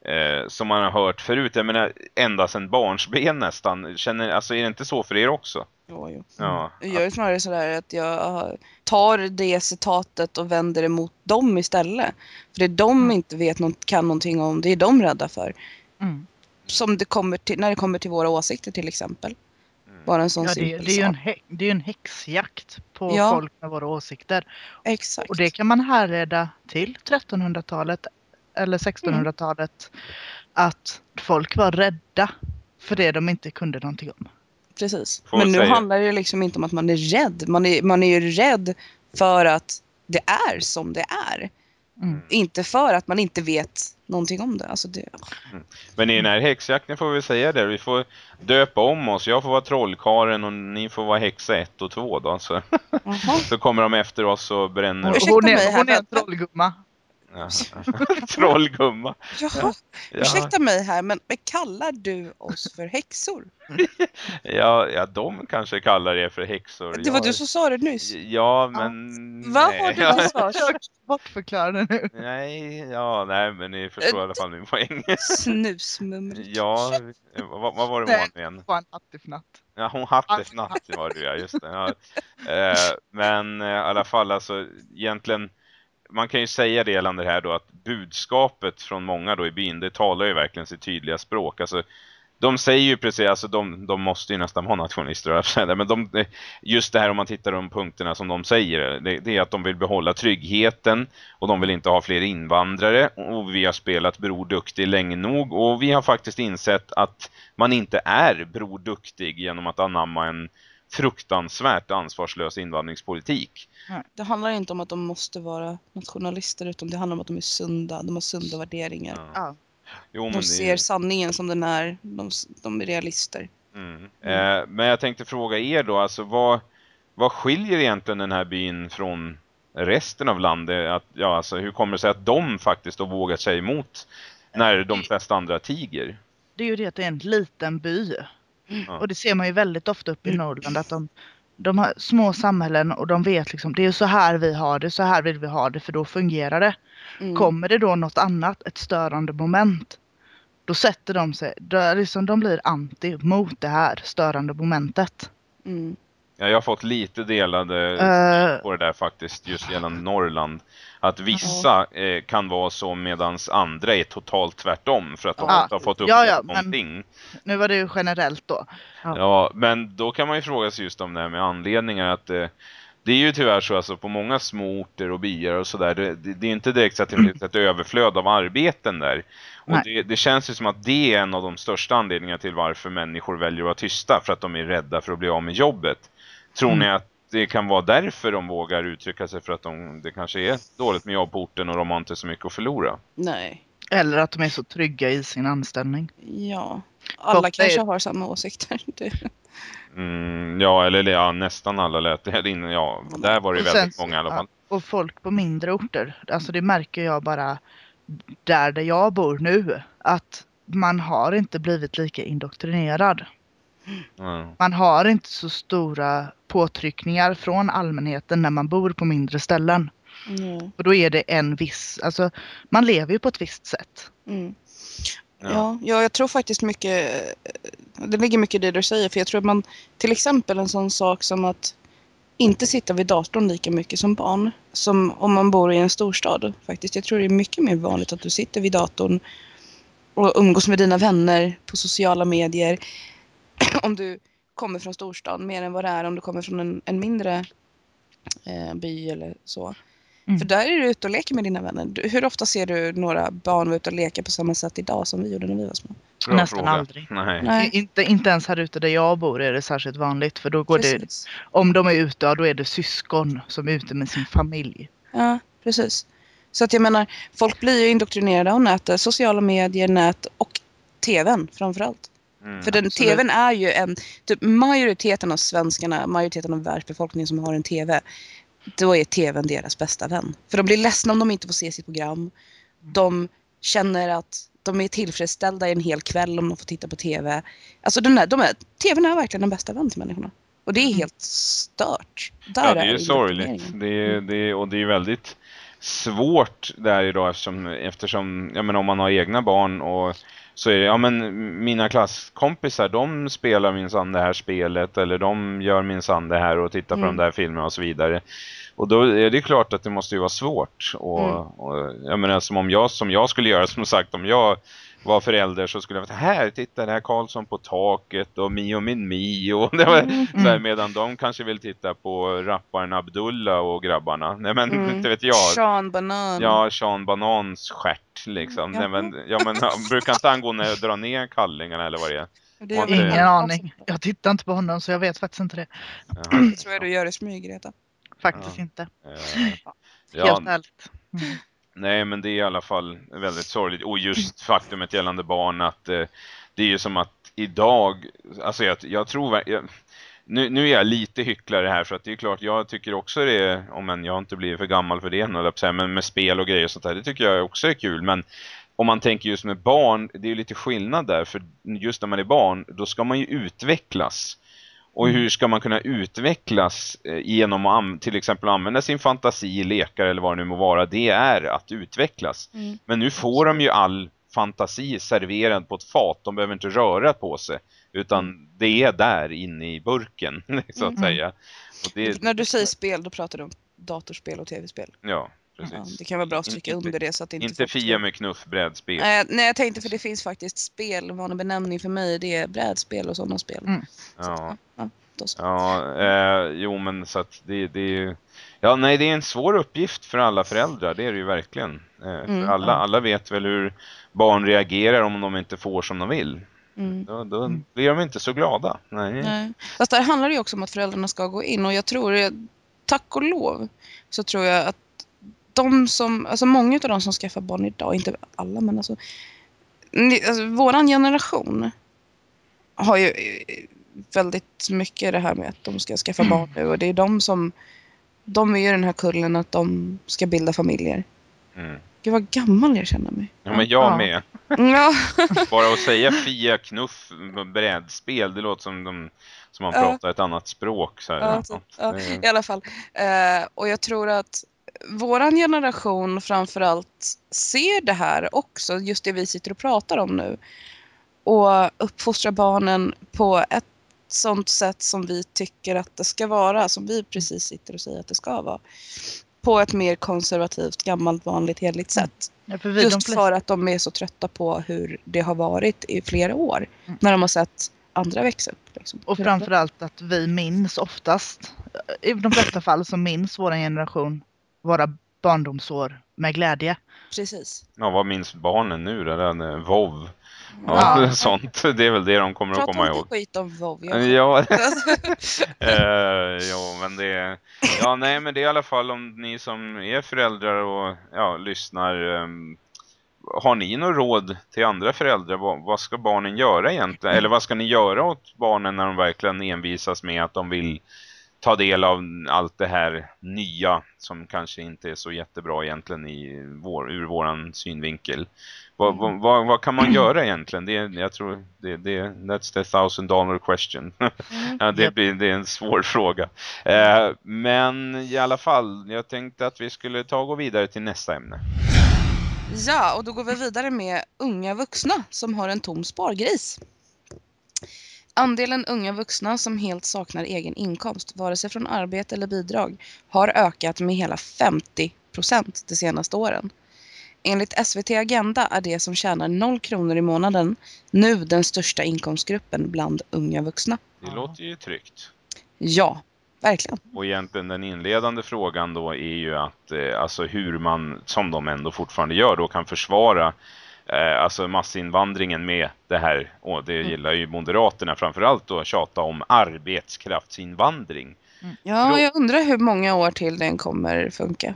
eh, som man har hört förut. Jag menar, ända sedan barnsben nästan. Känner, alltså är det inte så för er också? Jo, jo. Ja. Jag är snarare sådär att jag tar det citatet och vänder det mot dem istället. För det de mm. inte vet något, kan någonting om, det är de rädda för. Mm. Som det kommer till, när det kommer till våra åsikter till exempel. Mm. Bara en sån ja, det, det, är ju en, det är en häxjakt på ja. folk med våra åsikter. Exakt. Och det kan man härleda till 1300-talet eller 1600-talet mm. att folk var rädda för det de inte kunde någonting om. Precis. Men nu säga. handlar det liksom inte om att man är rädd. Man är, man är ju rädd för att det är som det är. Mm. Inte för att man inte vet någonting om det. Alltså det... Mm. Men i den här häxjakten får vi säga det. Vi får döpa om oss. Jag får vara trollkaren och ni får vara häxa 1 och 2 då. Så, så kommer de efter oss och bränner. Hon, hon, är, hon är en trollgumma. Ja. Trollgumma. Jaha, Ja, ursäkta mig här, men men kallar du oss för häxor? ja, ja, de kanske kallar er för häxor. Det var Ja, du som sa det nyss. Ja, men... Vad har du? Jag bortförklara det nu. Nej, ja, nej, men ni förstår i alla fall min poäng. Snusmumret. ja, vad, vad var det hon igen? Var en hattifnatt. Ja, hon hade natt var det ja, just det. Ja. Eh, men eh, i alla fall, alltså egentligen, man kan ju säga det gällande det här då att budskapet från många då i byn, det talar ju verkligen sitt tydliga språk. Alltså, de säger ju precis, alltså de, de måste ju nästan vara nationalister, höll jag på att säga. men de, just det här om man tittar på de punkterna som de säger, det, det är att de vill behålla tryggheten och de vill inte ha fler invandrare och vi har spelat Bror Duktig länge nog och vi har faktiskt insett att man inte är Bror Duktig genom att anamma en fruktansvärt ansvarslös invandringspolitik. Det handlar inte om att de måste vara nationalister utan det handlar om att de är sunda, de har sunda värderingar. Ja. Jo, men De det- ser sanningen som den är, de, de är realister. Mm. Eh, men jag tänkte fråga er då, alltså vad, vad skiljer egentligen den här byn från resten av landet? Att, ja, alltså, hur kommer det sig att de faktiskt då vågar sig emot när de flesta andra tiger? Det är ju det att det är en liten by. Ja. Och det ser man ju väldigt ofta uppe i Norrland att de, de har små samhällen och de vet liksom det är så här vi har det, så här vill vi ha det för då fungerar det. Mm. Kommer det då något annat, ett störande moment, då sätter de sig, då liksom, de blir anti mot det här störande momentet. Mm. Ja, jag har fått lite delade Eh, på det där faktiskt, just gällande Norrland. Att vissa eh, kan vara så medans andra är totalt tvärtom för att de Ja. inte har fått upp Ja, ja, någonting. nu var det ju generellt då. Ja, men då kan man ju fråga sig just om det här med anledningar att eh, det är ju tyvärr så alltså på många små orter och byar och sådär, det, det, det är inte direkt så att det finns ett överflöd av arbeten där. Och det, det känns ju som att det är en av de största anledningarna till varför människor väljer att vara tysta, för att de är rädda för att bli av med jobbet. Tror Mm. ni att det kan vara därför de vågar uttrycka sig för att de, det kanske är dåligt med jobb på orten och de har inte så mycket att förlora? Nej. Eller att de är så trygga i sin anställning. Ja. Alla Ofta kanske är- har samma åsikter. Det, Mm, ja, eller ja, nästan alla lät det. Eller in- Ja, där var det Och väldigt sen- många i alla fall. Och folk på mindre orter, alltså det märker jag bara där där jag bor nu, att man har inte blivit lika indoktrinerad. Mm. Man har inte så stora påtryckningar från allmänheten när man bor på mindre ställen. ja. Och då är det en viss, alltså man lever ju på ett visst sätt. Mm. Ja. Ja. Ja, jag tror faktiskt mycket, det ligger mycket i det du säger, för jag tror att man, till exempel en sån sak som att inte sitta vid datorn lika mycket som barn, som om man bor i en storstad faktiskt. Jag tror det är mycket mer vanligt att du sitter vid datorn och umgås med dina vänner på sociala medier om du kommer från storstan, mer än vad det är om du kommer från en, en mindre eh, by eller så. Mm. För där är du ute och leker med dina vänner. Du- Hur ofta ser du några barn vara ute och leka på samma sätt idag som vi gjorde när vi var små? Bra Nästan fråga. aldrig. Nej. Nej, Inte, inte ens här ute där jag bor är det särskilt vanligt för då går det, om de är ute, då är det syskon som är ute med sin familj. Ja, precis. Så att jag menar, folk blir ju indoktrinerade av nätet, sociala medier, nät och tvn framförallt. Mm. För den absolut. tvn är ju en, typ majoriteten av svenskarna, majoriteten av världsbefolkningen som har en tv, då är tvn deras bästa vän. För de blir ledsna om de inte får se sitt program. De känner att de är tillfredsställda i en hel kväll om de får titta på tv. Alltså den är, de är, tvn är verkligen den bästa vän till människorna. Och det är helt stört. Där Ja, det är indoktrineringen. sorgligt. Det är, det är, och det är väldigt svårt där idag eftersom, eftersom ja, men om man har egna barn och så är det, ja men mina klasskompisar de spelar minsann det här spelet eller de gör minsann det här och tittar på Mm. de där filmerna och så vidare. Och då är det klart att det måste ju vara svårt. Och, Mm. och jag menar som om jag, som jag skulle göra som sagt om jag var förälder så skulle jag vara här, titta det här Karlsson på taket och Mio min Mio. Det var, Mm. så här, medan de kanske vill titta på rapparen Abdullah och grabbarna. Nej men Mm. inte vet jag. Sean Banan. Ja, Sean Banans stjärt liksom. Nej, Jaha. men, ja, men brukar inte han gå ner och dra ner kallingarna eller vad det är? Det är Ingen väl- aning. Jag tittar inte på honom så jag vet faktiskt inte det. Jaha. Det tror jag du gör i smyg, Greta. Faktiskt Ja. inte. Eh, Ja, Helt ärligt. Mm nej men det är i alla fall väldigt sorgligt. Och just faktumet gällande barn att eh, det är ju som att idag, alltså jag, jag tror jag, nu, nu är jag lite hycklare här för att det är klart, jag tycker också det är, om än jag har inte blivit för gammal för det än, men med spel och grejer och sånt där, det tycker jag också är kul. Men om man tänker just med barn, det är ju lite skillnad där, för just när man är barn, då ska man ju utvecklas. Och hur ska man kunna utvecklas eh, genom att till exempel använda sin fantasi, lekar eller vad det nu må vara, det är att utvecklas. Mm. Men nu får de ju all fantasi serverad på ett fat. De behöver inte röra på sig. Utan det är där inne i burken, så att Mm. säga. Det, När du säger spel, då pratar du om datorspel och tv-spel. Ja, Ja, det kan vara bra att stryka Inte- under det så att inte Inte Fia med knuffbrädspel. Eh, nej, jag tänkte för det finns faktiskt spel, en vanlig benämning för mig, det är brädspel och sådana spel. Mm. Ja, Ja, så. ja eh, jo men så att det, det är ju... Ja, nej det är en svår uppgift för alla föräldrar, det är det ju verkligen. Eh, Mm, alla, ja. alla vet väl hur barn reagerar om de inte får som de vill. Mm. Då, då blir de inte så glada. Nej. Nej. Fast där handlar det ju också om att föräldrarna ska gå in och jag tror, eh, tack och lov, så tror jag att de som, alltså många av de som skaffar barn idag, inte alla men alltså, alltså våran generation har ju eh, väldigt mycket det här med att de ska skaffa barn nu och det är de som, de är ju den här kullen att de ska bilda familjer. Mm. Gud vad gammal jag känner mig. Ja, men jag Ja. med. Ja, Bara att säga Fia knuff brädspel, det låter som de som man Ja. pratar ett annat språk. Så här. Ja. Ja. Det- i alla fall. Eh, och jag tror att våran generation framförallt ser det här också, just det vi sitter och pratar om nu. Och uppfostrar barnen på ett sånt sätt som vi tycker att det ska vara, som vi precis sitter och säger att det ska vara. På ett mer konservativt, gammalt, vanligt, hederligt sätt. Ja, för Just flesta, för att de är så trötta på hur det har varit i flera år. Mm. När de har sett andra växa upp. Liksom. och framförallt att vi minns oftast, i de flesta fall så minns vår generation våra barndomsår med glädje. Precis. Ja, vad minns barnen nu? Det där eh, WoW. Ja, Ja. sånt. Det är väl det de kommer att Prata komma inte ihåg. skit om WoW. jag- Ja, eh, ja, men det Ja, nej, men det är i alla fall om ni som är föräldrar och ja, lyssnar ehm, har ni något råd till andra föräldrar? Vad, vad ska barnen göra egentligen? Eller vad ska ni göra åt barnen när de verkligen envisas med att de vill ta del av allt det här nya som kanske inte är så jättebra egentligen i vår, ur våran synvinkel. Vad, vad, vad, vad kan man göra egentligen? Det, jag tror det, det, that's the thousand dollar question. Mm. Ja, det, blir, det är en svår fråga. Eh, men i alla fall, jag tänkte att vi skulle ta och gå vidare till nästa ämne. Ja, och då går vi vidare med unga vuxna som har en tom spargris. Andelen unga vuxna som helt saknar egen inkomst, vare sig från arbete eller bidrag, har ökat med hela 50 procent de senaste åren. Enligt SVT Agenda är det som tjänar 0 kronor i månaden nu den största inkomstgruppen bland unga vuxna. Det låter ju tryggt. Ja, verkligen. Och egentligen den inledande frågan då är ju att eh, alltså hur man, som de ändå fortfarande gör då, kan försvara eh, alltså massinvandringen med det här, och det Mm. gillar ju Moderaterna framförallt då, tjata om arbetskraftsinvandring. Ja, Då- jag undrar hur många år till den kommer funka.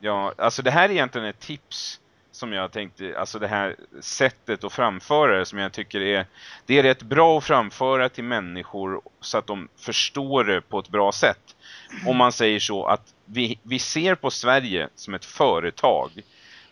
Ja, alltså det här är egentligen ett tips som jag tänkte, alltså det här sättet att framföra det som jag tycker är, det är rätt bra att framföra till människor så att de förstår det på ett bra sätt. Om man säger så att vi, vi ser på Sverige som ett företag.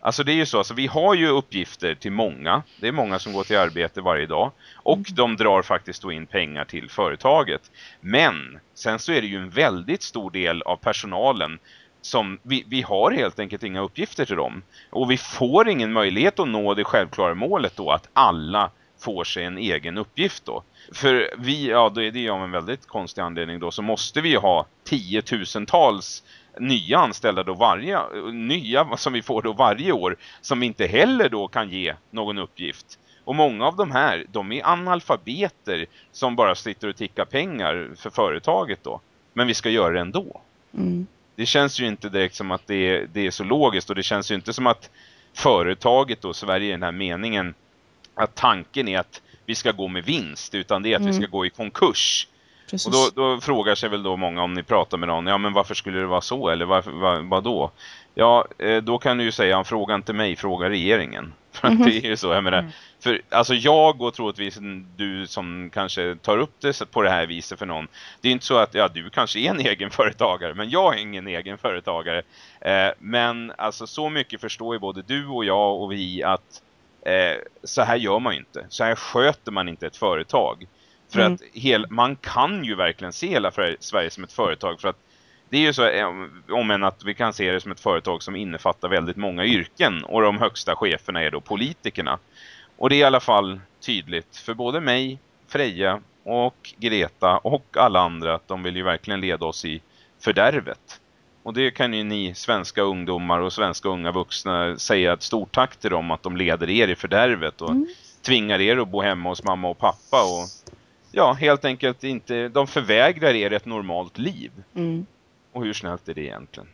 Alltså det är ju så, alltså vi har ju uppgifter till många, det är många som går till arbete varje dag och de drar faktiskt då in pengar till företaget. Men sen så är det ju en väldigt stor del av personalen som vi, vi har helt enkelt inga uppgifter till dem. Och vi får ingen möjlighet att nå det självklara målet då att alla får sig en egen uppgift då. För vi, ja då är det ju av en väldigt konstig anledning då så måste vi ju ha tiotusentals nya anställda då varje, nya som vi får då varje år som vi inte heller då kan ge någon uppgift. Och många av de här, de är analfabeter som bara sitter och tickar pengar för företaget då. Men vi ska göra det ändå Mm. det känns ju inte direkt som att det är, det är så logiskt och det känns ju inte som att företaget och Sverige i den här meningen att tanken är att vi ska gå med vinst utan det är att vi Mm. ska gå i konkurs. Precis. Och då, då frågar sig väl då många om ni pratar med någon, ja men varför skulle det vara så eller varför, vad, vad då? Ja, eh, då kan du ju säga, fråga inte mig, fråga regeringen. För att Mhm. det är ju så, jag menar, Mm. för alltså jag och troligtvis du som kanske tar upp det på det här viset för någon. Det är inte så att, ja du kanske är en egen företagare, men jag är ingen egen företagare. Eh, men alltså så mycket förstår ju både du och jag och vi att eh, så här gör man ju inte. Så här sköter man inte ett företag. För Mm. att hel, man kan ju verkligen se hela Sverige som ett företag för att det är ju så, eh, om än att vi kan se det som ett företag som innefattar väldigt många yrken och de högsta cheferna är då politikerna. Och det är i alla fall tydligt för både mig, Freja och Greta och alla andra att de vill ju verkligen leda oss i fördärvet. Och det kan ju ni svenska ungdomar och svenska unga vuxna säga ett stort tack till dem att de leder er i fördärvet och Mm. tvingar er att bo hemma hos mamma och pappa och ja, helt enkelt inte, de förvägrar er ett normalt liv. Mm. Och hur snällt är det egentligen?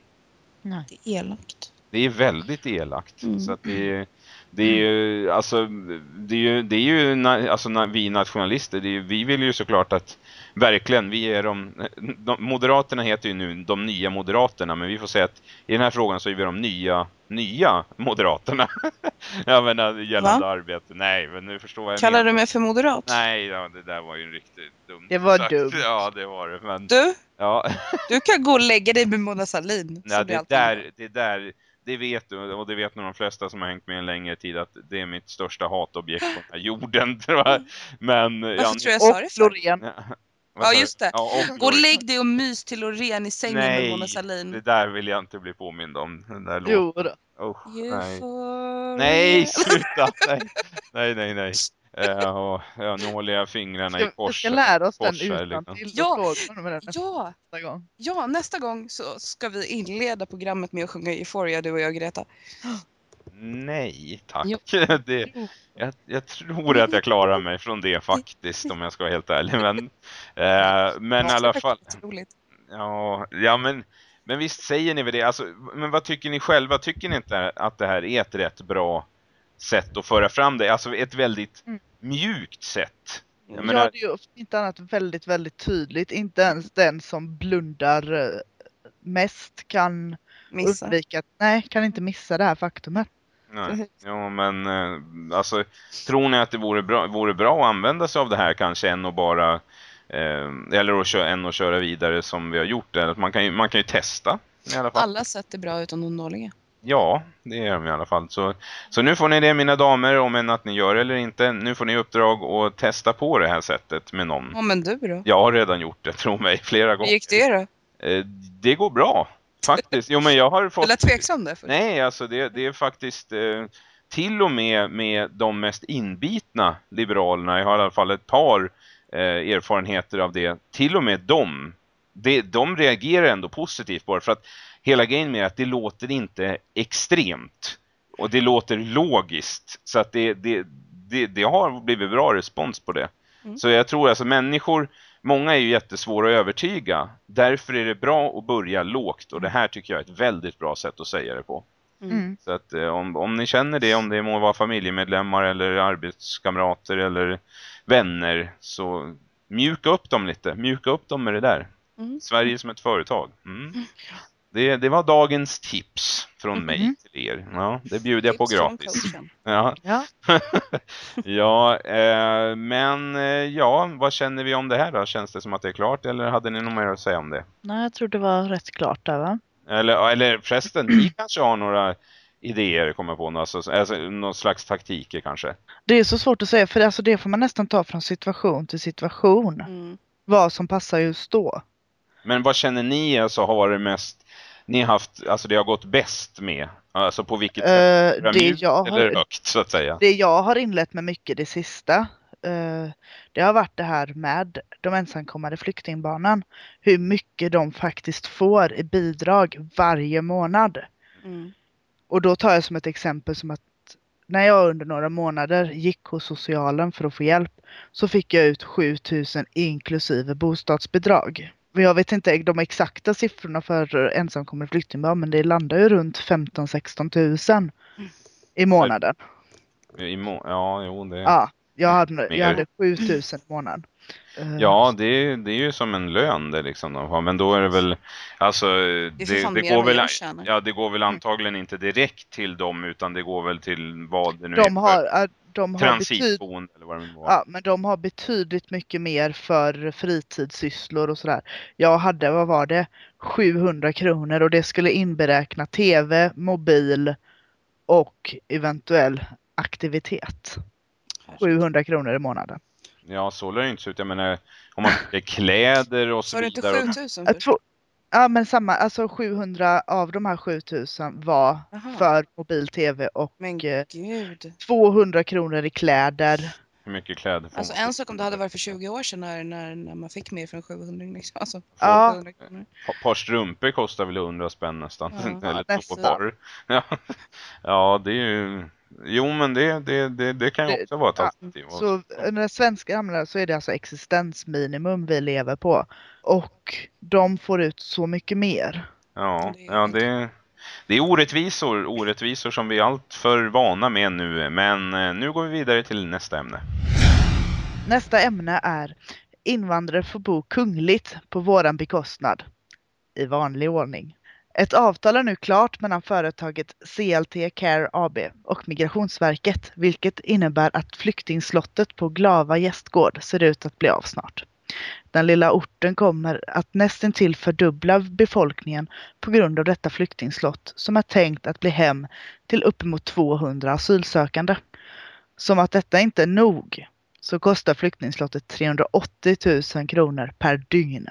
Nej. Det är elakt. Det är väldigt elakt. Mm. Så att det är, det är ju, alltså, det är ju, det är ju na, alltså, na, vi nationalister, det är, vi vill ju såklart att verkligen, vi är de, de, Moderaterna heter ju nu de nya Moderaterna, men vi får säga att i den här frågan så är vi de nya, nya Moderaterna. jag menar, gällande arbete. Nej, men nu förstår jag Kallar du mig för moderat? Nej, ja, det där var ju riktigt dumt. Det var sagt. dumt. Ja, det var det. Men, Du, ja. du kan gå och lägga dig med Mona Sahlin. Nej, det där, det där, det vet du och det vet nog de flesta som har hängt med en längre tid att det är mitt största hatobjekt på den här jorden. tror jag. Men Varför ja, tror jag sa det Och för? Ja, just det. Ja, och Gå och lägg dig och mys till Loreen i sängen med Nej, Mona Sahlin. det där vill jag inte bli påmind om. Den där Jo då. Usch, nej. for nej, sluta! Nej, nej, nej. nej. Eh, och, ja, nu håller jag fingrarna i Ska, vi kors. ska lära oss den kors här, utan liksom. till Ja, den Ja, nästa gång. ja, nästa gång så ska vi inleda programmet med att sjunga Euphoria, du och jag Greta. Nej, tack. Det, jag, jag tror att jag klarar mig från det faktiskt, om jag ska vara helt ärlig. Men, eh, men i alla fall... Ja, ja men, men visst säger ni väl det. Alltså, men vad tycker ni själva? Tycker ni inte att det här är ett rätt bra sätt att föra fram det? Alltså ett väldigt Mm. mjukt sätt. Jag Ja, menar, det är ju inte annat väldigt, väldigt tydligt. Inte ens den som blundar eh, mest kan Missa. undvika, nej, kan inte missa det här faktumet. nej. Ja, men eh, alltså, tror ni att det vore bra, vore bra att använda sig av det här kanske än att bara eh, eller att köra, än att köra vidare som vi har gjort? Eller att man kan ju, man kan ju testa i alla fall. Alla sätt är bra utom de dåliga. Ja, det är de i alla fall. Så, så nu får ni det mina damer, om än att ni gör det eller inte. Nu får ni uppdrag att testa på det här sättet med någon. Ja men du då? Jag har redan gjort det, tro mig, flera Hur gånger. gick det då? Eh, Det går bra, faktiskt. Jo, men jag har fått... lät tveksam där först. Nej, alltså det, det är faktiskt eh, till och med med de mest inbitna liberalerna, jag har i alla fall ett par eh, erfarenheter av det, till och med dem, det, de reagerar ändå positivt det, för att hela grejen med att det låter inte extremt och det låter logiskt, så att det, det, det, det har blivit bra respons på det. Mm. Så jag tror alltså människor, många är ju jättesvåra att övertyga, därför är det bra att börja lågt och det här tycker jag är ett väldigt bra sätt att säga det på. Mm. Mm. Så att eh, om, om ni känner det, om det må vara familjemedlemmar eller arbetskamrater eller vänner så mjuka upp dem lite, mjuka upp dem med det där. Mm. Sverige som ett företag. Mm. Det, det var dagens tips från mig Mhm. till er. Ja, det bjuder jag på gratis. Ja, Ja. ja eh, men eh, ja, vad känner vi om det här då? Känns det som att det är klart eller hade ni något mer att säga om det? Nej, jag tror det var rätt klart där va? Eller, eller förresten, ni kanske har några idéer, kommer på, alltså, alltså, någon slags taktiker kanske? Det är så svårt att säga för alltså det får man nästan ta från situation till situation. Mm. Vad som passar just då. Men vad känner ni alltså har varit mest, ni har haft, alltså det har gått bäst med? Alltså på vilket sätt? Eh, det, Mjukt jag eller har, högt så att säga? det jag har inlett med mycket det sista. eh, det har varit det här med de ensamkommande flyktingbarnen. Hur mycket de faktiskt får i bidrag varje månad. Mm. Och då tar jag som ett exempel som att när jag under några månader gick hos socialen för att få hjälp så fick jag ut 7000 inklusive bostadsbidrag. Och Jag vet inte de exakta siffrorna för ensamkommande flyktingbarn men det landar ju runt 15-16 tusen i månaden. I må- ja, jo, det... Ja. Jag hade, jag hade 7000 i månaden. Eh, Ja, det, är- det är ju som en lön det liksom de har. Men då är det väl, alltså Det det, det går väl, ja det går väl antagligen inte direkt till dem utan det går väl till vad det nu de är har, de har transitboende eller vad det var. ja, men de har betydligt mycket mer för fritidssysslor och sådär. Jag hade, vad var det, 700 kronor och det skulle inberäkna tv, mobil och eventuell aktivitet. 700 kronor i månaden. Ja, så lär det inte se ut. Jag menar, om man kläder och så Var det inte vidare. 7000 Jag först? tror, ja men samma, alltså 700 av de här 7000 var Jaha. för mobil tv och Men eh, gud. 200 kronor i kläder. Hur mycket kläder får Alltså man? en sak om det hade varit för 20 år sedan när, när, när man fick mer från 700 liksom. Alltså Ja. 700 kronor. Ett par strumpor kostar väl 100 spänn nästan. Ja. Eller Ja, två nästan. par. Ja. ja, det är ju... Jo, men det, det, det, det kan ju Det- också vara ett ja, alternativ. Så när svenskar använder så är det alltså existensminimum vi lever på. Och de får ut så mycket mer. Ja, Det är ja det, det är orättvisor, orättvisor som vi är allt för vana med nu. Men eh, nu går vi vidare till nästa ämne. Nästa ämne är invandrare får bo kungligt på våran bekostnad. I vanlig ordning. Ett avtal är nu klart mellan företaget CLT Care AB och Migrationsverket, vilket innebär att flyktingslottet på Glava gästgård ser ut att bli av snart. Den lilla orten kommer att nästintill fördubbla befolkningen på grund av detta flyktingslott som är tänkt att bli hem till uppemot 200 asylsökande. Som att detta inte är nog så kostar flyktingslottet 380 000 kronor per dygn.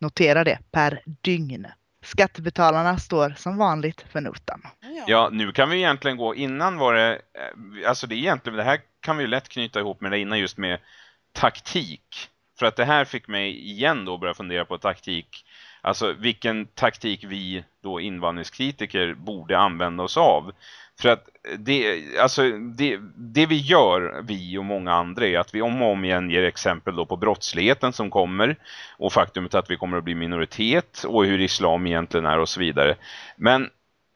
Notera det, per dygn. Skattebetalarna står som vanligt för notan. Ja. Nu kan vi egentligen gå, innan var det, eh, alltså det är egentligen, det här kan vi ju lätt knyta ihop med det innan just med taktik. För att det här fick mig igen då börja fundera på taktik. Alltså vilken taktik vi då invandringskritiker borde använda oss av. För att det, alltså det, det vi gör, vi och många andra, är att vi om och om igen ger exempel då på brottsligheten som kommer och faktumet att vi kommer att bli minoritet och hur islam egentligen är och så vidare. Men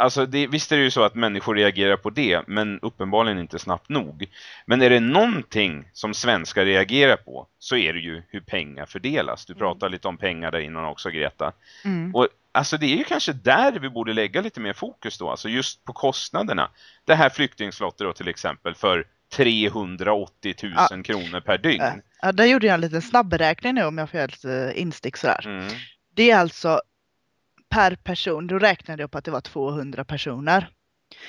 Alltså det, visst är det ju så att människor reagerar på det, men uppenbarligen inte snabbt nog. Men är det någonting som svenskar reagerar på så är det ju hur pengar fördelas. Du Mm. pratade lite om pengar där innan också Greta. Mm. Och alltså det är ju kanske där vi borde lägga lite mer fokus då, alltså just på kostnaderna. Det här flyktingslottet då till exempel för 380 000 Ja. kronor per dygn. Ja, där gjorde jag en liten snabbberäkning nu om jag får göra lite instick sådär. Mm. Det är alltså per person, då räknade jag på att det var 200 personer.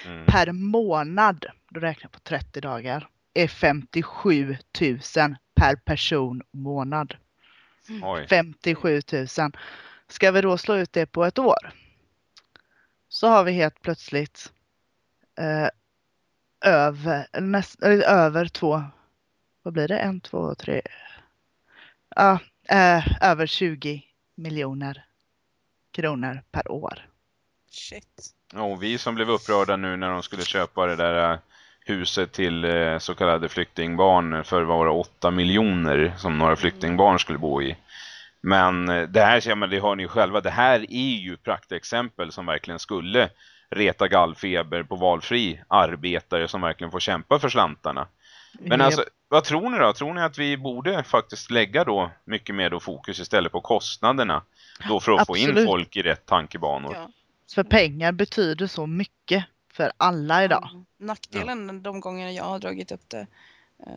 Mm. Per månad, då räknar jag på 30 dagar, är 57 000 per person månad. Oj. 57 000. Ska vi då slå ut det på ett år? Så har vi helt plötsligt eh, över, näst, över två, vad blir det? En, två, tre. Ja, eh, över 20 miljoner kronor per år. Shit. Och vi som blev upprörda nu när de skulle köpa det där eh, huset till eh, så kallade flyktingbarn för det, 8 miljoner som några flyktingbarn skulle bo i. Men eh, det här, men det hör ni själva, det här är ju praktexempel som verkligen skulle reta gallfeber på valfri arbetare som verkligen får kämpa för slantarna. Men alltså, vad tror ni då? Tror ni att vi borde faktiskt lägga då mycket mer då fokus istället på kostnaderna då för att få in Absolut. folk i rätt tankebanor? Ja. För pengar betyder så mycket för alla idag. Ja. Nackdelen de gångerna jag har dragit upp det, eh,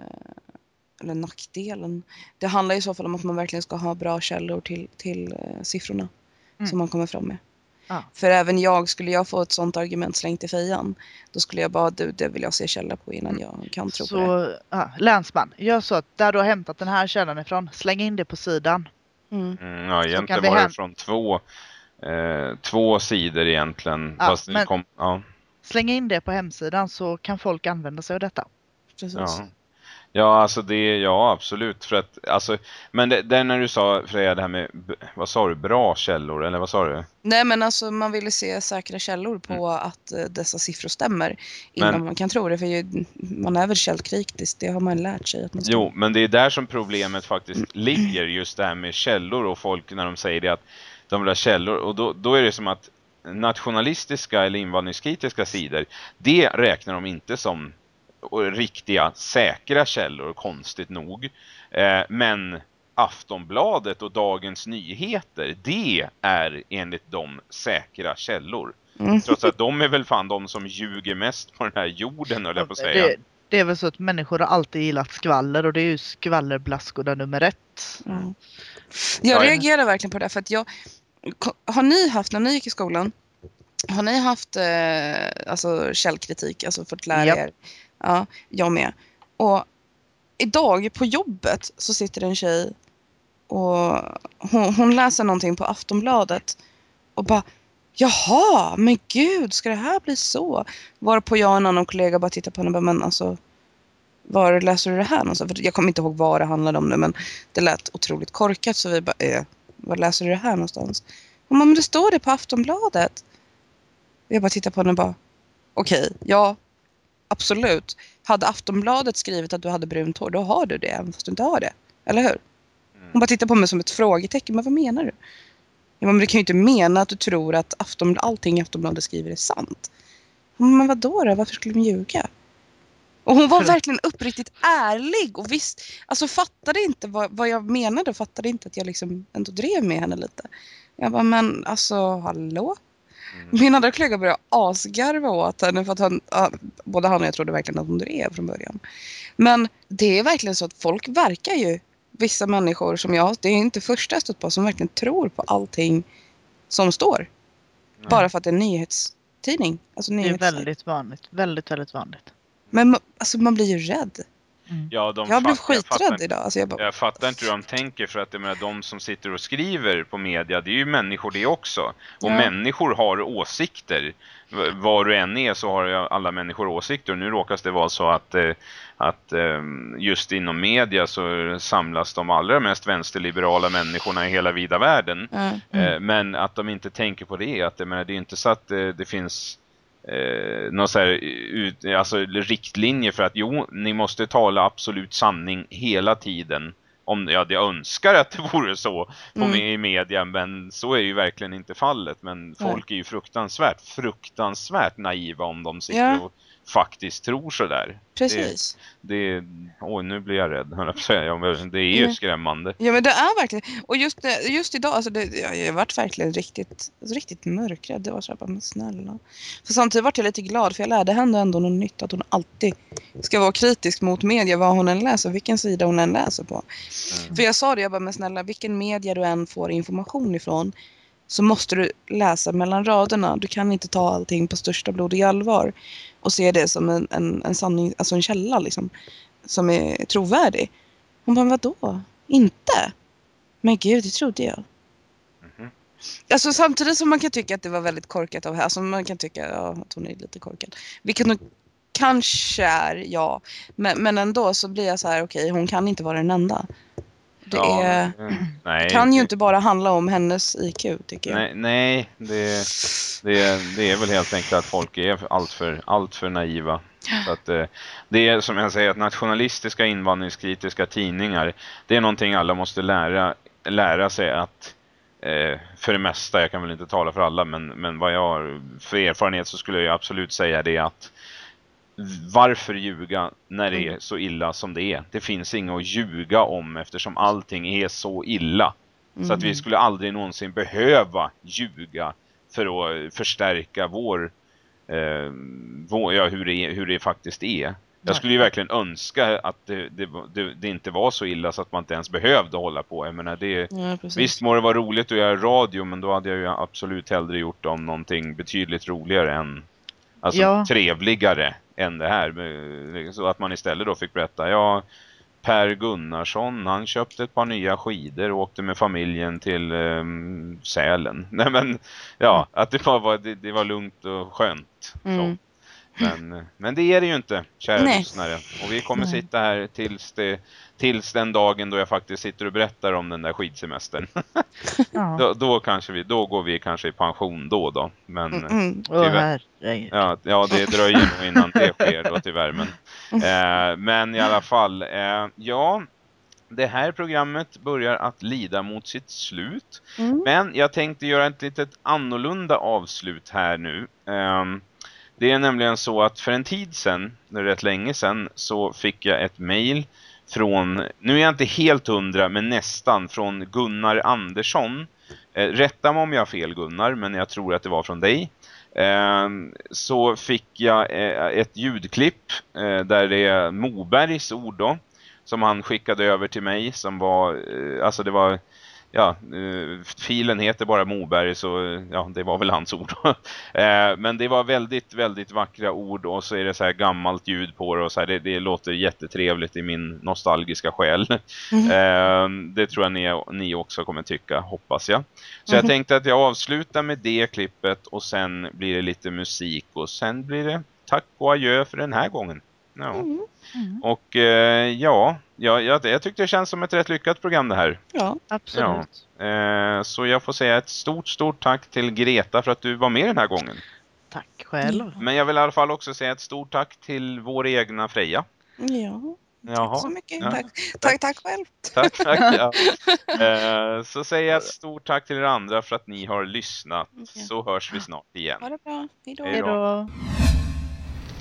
eller nackdelen, det handlar i så fall om att man verkligen ska ha bra källor till, till eh, siffrorna Mm. som man kommer fram med. Ja. För även jag, skulle jag få ett sånt argument slängt i fejan, då skulle jag bara, du, det vill jag se källa på innan jag kan tro på det. Så ja, länsman, gör så att där du har hämtat den här källan ifrån, släng in det på sidan. Mm. Mm, ja, egentligen var det från två, eh, två sidor egentligen. Ja, Fast kom, ja, Släng in det på hemsidan så kan folk använda sig av detta. Precis. ja. Ja, alltså det, ja absolut. För att, alltså, men det, det när du sa, Freja, det här med, vad sa du, bra källor, eller vad sa du? Nej men alltså man ville se säkra källor på att eh, dessa siffror stämmer innan Mm. Men- man kan tro det. För ju, man är väl källkritisk, det har man lärt sig att man ska. Jo, men det är där som problemet faktiskt ligger, just det här med källor och folk när de säger det att de vill ha källor. Och då, då är det som att nationalistiska eller invandringskritiska sidor, det räknar de inte som riktiga, säkra källor, konstigt nog. Eh, men Aftonbladet och Dagens Nyheter, det är enligt dem säkra källor. Mm. Trots att de är väl fan de som ljuger mest på den här jorden, jag på att säga. Det, det är väl så att människor har alltid gillat skvaller och det är ju skvallerblaskorna nummer ett. Mm. Jag Ja, ja. reagerar verkligen på det för att jag har ni haft när ni gick i skolan har ni haft eh, alltså källkritik, alltså fått lära Japp. er? Ja, jag med. Och idag på jobbet så sitter en tjej och hon, hon läser någonting på Aftonbladet och bara Jaha, men gud, ska det här bli så? Varpå jag och en annan kollega bara tittar på henne och bara, men alltså var läser du det här någonstans? För jag kommer inte ihåg vad det handlade om nu men det lät otroligt korkat så vi bara, eh, var läser du det här någonstans? Hon bara, men det står det på Aftonbladet. Jag bara tittar på henne och bara, okej, ja, absolut. Hade Aftonbladet skrivit att du hade brunt hår, då har du det, även fast du inte har det. Eller hur? Hon bara tittar på mig som ett frågetecken, men vad menar du? Jag bara, men du kan ju inte mena att du tror att Afton, allting Aftonbladet skriver är sant. Men vadå då? Varför skulle de ljuga? Och hon var verkligen uppriktigt ärlig och visst, alltså fattade inte vad, vad jag menade och fattade inte att jag liksom ändå drev med henne lite. Jag bara, men alltså hallå? Mm. Min andra kollega började asgarva åt henne för att han, både han och jag trodde verkligen att hon drev från början. Men det är verkligen så att folk verkar ju, vissa människor som jag, det är inte första jag stött på som verkligen tror på allting som står. Nej. Bara för att det är en nyhetstidning. Alltså Det är väldigt vanligt. Väldigt, väldigt vanligt. Men alltså, man blir ju rädd. Ja, de Jag blev fattar- jag fattar skiträdd idag. Alltså, jag bara, Jag fattar inte hur de tänker för att menar, de som sitter och skriver på media, det är ju människor det också. Och Ja. människor har åsikter. Var du än är så har ju alla människor åsikter. Och nu råkas det vara så att, eh, att eh, just inom media så samlas de allra mest vänsterliberala människorna i hela vida världen. ja. Eh, Men att de inte tänker på det, att menar, det är inte så att eh, det finns eh, någon så här ut, alltså riktlinje för att jo, ni måste tala absolut sanning hela tiden. Om, ja, jag önskar att det vore så på Mm. i media, men så är ju verkligen inte fallet. Men folk är ju fruktansvärt, fruktansvärt naiva om de sitter Ja. och faktiskt tror sådär. Precis. Det, oj, nu blir jag rädd, Det är ju Ja. skrämmande. Ja men det är verkligen, och just, det, just idag, alltså det, jag har varit verkligen riktigt, riktigt mörkrädd. Det var så här, bara, men snälla. För samtidigt vart jag lite glad för jag lärde henne ändå något nytt. Att hon alltid ska vara kritisk mot media vad hon än läser, vilken sida hon än läser på. Mm. För jag sa det, jag bara, men snälla vilken media du än får information ifrån så måste du läsa mellan raderna. Du kan inte ta allting på största blodig allvar och se det som en, en, en sanning, alltså en källa liksom, som är trovärdig. Hon bara, vadå? Inte? Men gud, det trodde jag. Mhm. Alltså samtidigt som man kan tycka att det var väldigt korkat av henne, alltså man kan tycka ja, att hon är lite korkad. Vilket hon kanske är, ja. Men, men ändå så blir jag så här, okej, hon kan inte vara den enda. Det Ja, är, mm, nej, kan ju inte bara handla om hennes IQ tycker jag. Nej, nej det, det, det är väl helt enkelt att folk är alltför allt för naiva. Så att, eh, det är som jag säger att nationalistiska invandringskritiska tidningar, det är någonting alla måste lära, lära sig att eh, för det mesta, jag kan väl inte tala för alla, men, men vad jag har för erfarenhet så skulle jag absolut säga det att varför ljuga när det är så illa som det är? Det finns inget att ljuga om eftersom allting är så illa. Så att vi Mm. skulle aldrig någonsin behöva ljuga för att förstärka vår, eh, vår ja, hur, det, hur det faktiskt är. Jag skulle ju verkligen önska att det, det, det, det inte var så illa så att man inte ens behövde hålla på. Jag menar, det, Ja, visst må det vara roligt att göra radio men då hade jag ju absolut hellre gjort om någonting betydligt roligare än alltså Ja. trevligare än det här. Men, Så att man istället då fick berätta, ja Per Gunnarsson, han köpte ett par nya skidor och åkte med familjen till um, Sälen. Nej men, ja, att det var, det, det var lugnt och skönt. Så. Mm. Men, men det är det ju inte, kära lyssnare. Och vi kommer sitta här tills, det, tills den dagen då jag faktiskt sitter och berättar om den där skidsemestern. Ja. Då, då kanske vi, då går vi kanske i pension då då. Men Mm, mm. Åh, tyvärr. herregud. ja, ja, det dröjer nog innan det sker då tyvärr. Men, eh, men i alla fall, eh, ja. Det här programmet börjar att lida mot sitt slut. Mm. Men jag tänkte göra ett litet annorlunda avslut här nu. Ehm, Det är nämligen så att för en tid sedan, rätt länge sedan, så fick jag ett mail från, nu är jag inte helt hundra men nästan, från Gunnar Andersson. Eh, rätta mig om jag har fel Gunnar, men jag tror att det var från dig. Eh, så fick jag eh, ett ljudklipp eh, där det är Mobergs ord då, som han skickade över till mig som var, eh, alltså det var ja, eh, filen heter bara Moberg så ja, det var väl hans ord. eh, men det var väldigt, väldigt vackra ord och så är det så här gammalt ljud på det och så här, det, det låter jättetrevligt i min nostalgiska själ. Eh, det tror jag ni, ni också kommer tycka, hoppas jag. Så jag Mhm. tänkte att jag avslutar med det klippet och sen blir det lite musik och sen blir det tack och adjö för den här gången. Ja. Mm. Mm, Och eh, ja, jag, jag, jag tyckte det känns som ett rätt lyckat program det här. Ja, absolut. Eh, så jag får säga ett stort, stort tack till Greta för att du var med den här gången. Tack själv. Men jag vill i alla fall också säga ett stort tack till vår egna Freja. ja. Jaha. Tack så mycket. Ja. Tack, tack, tack själv. Tack, tack. Ja. Eh, så säger jag ett stort tack till er andra för att ni har lyssnat. Ja. Så hörs vi snart igen. Ha det bra. Hej då.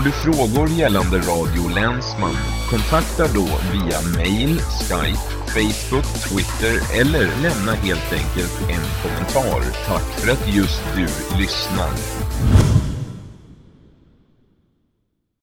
Har du frågor gällande Radio Länsman? Kontakta då via mail, Skype, Facebook, Twitter eller lämna helt enkelt en kommentar. Tack för att just du lyssnar.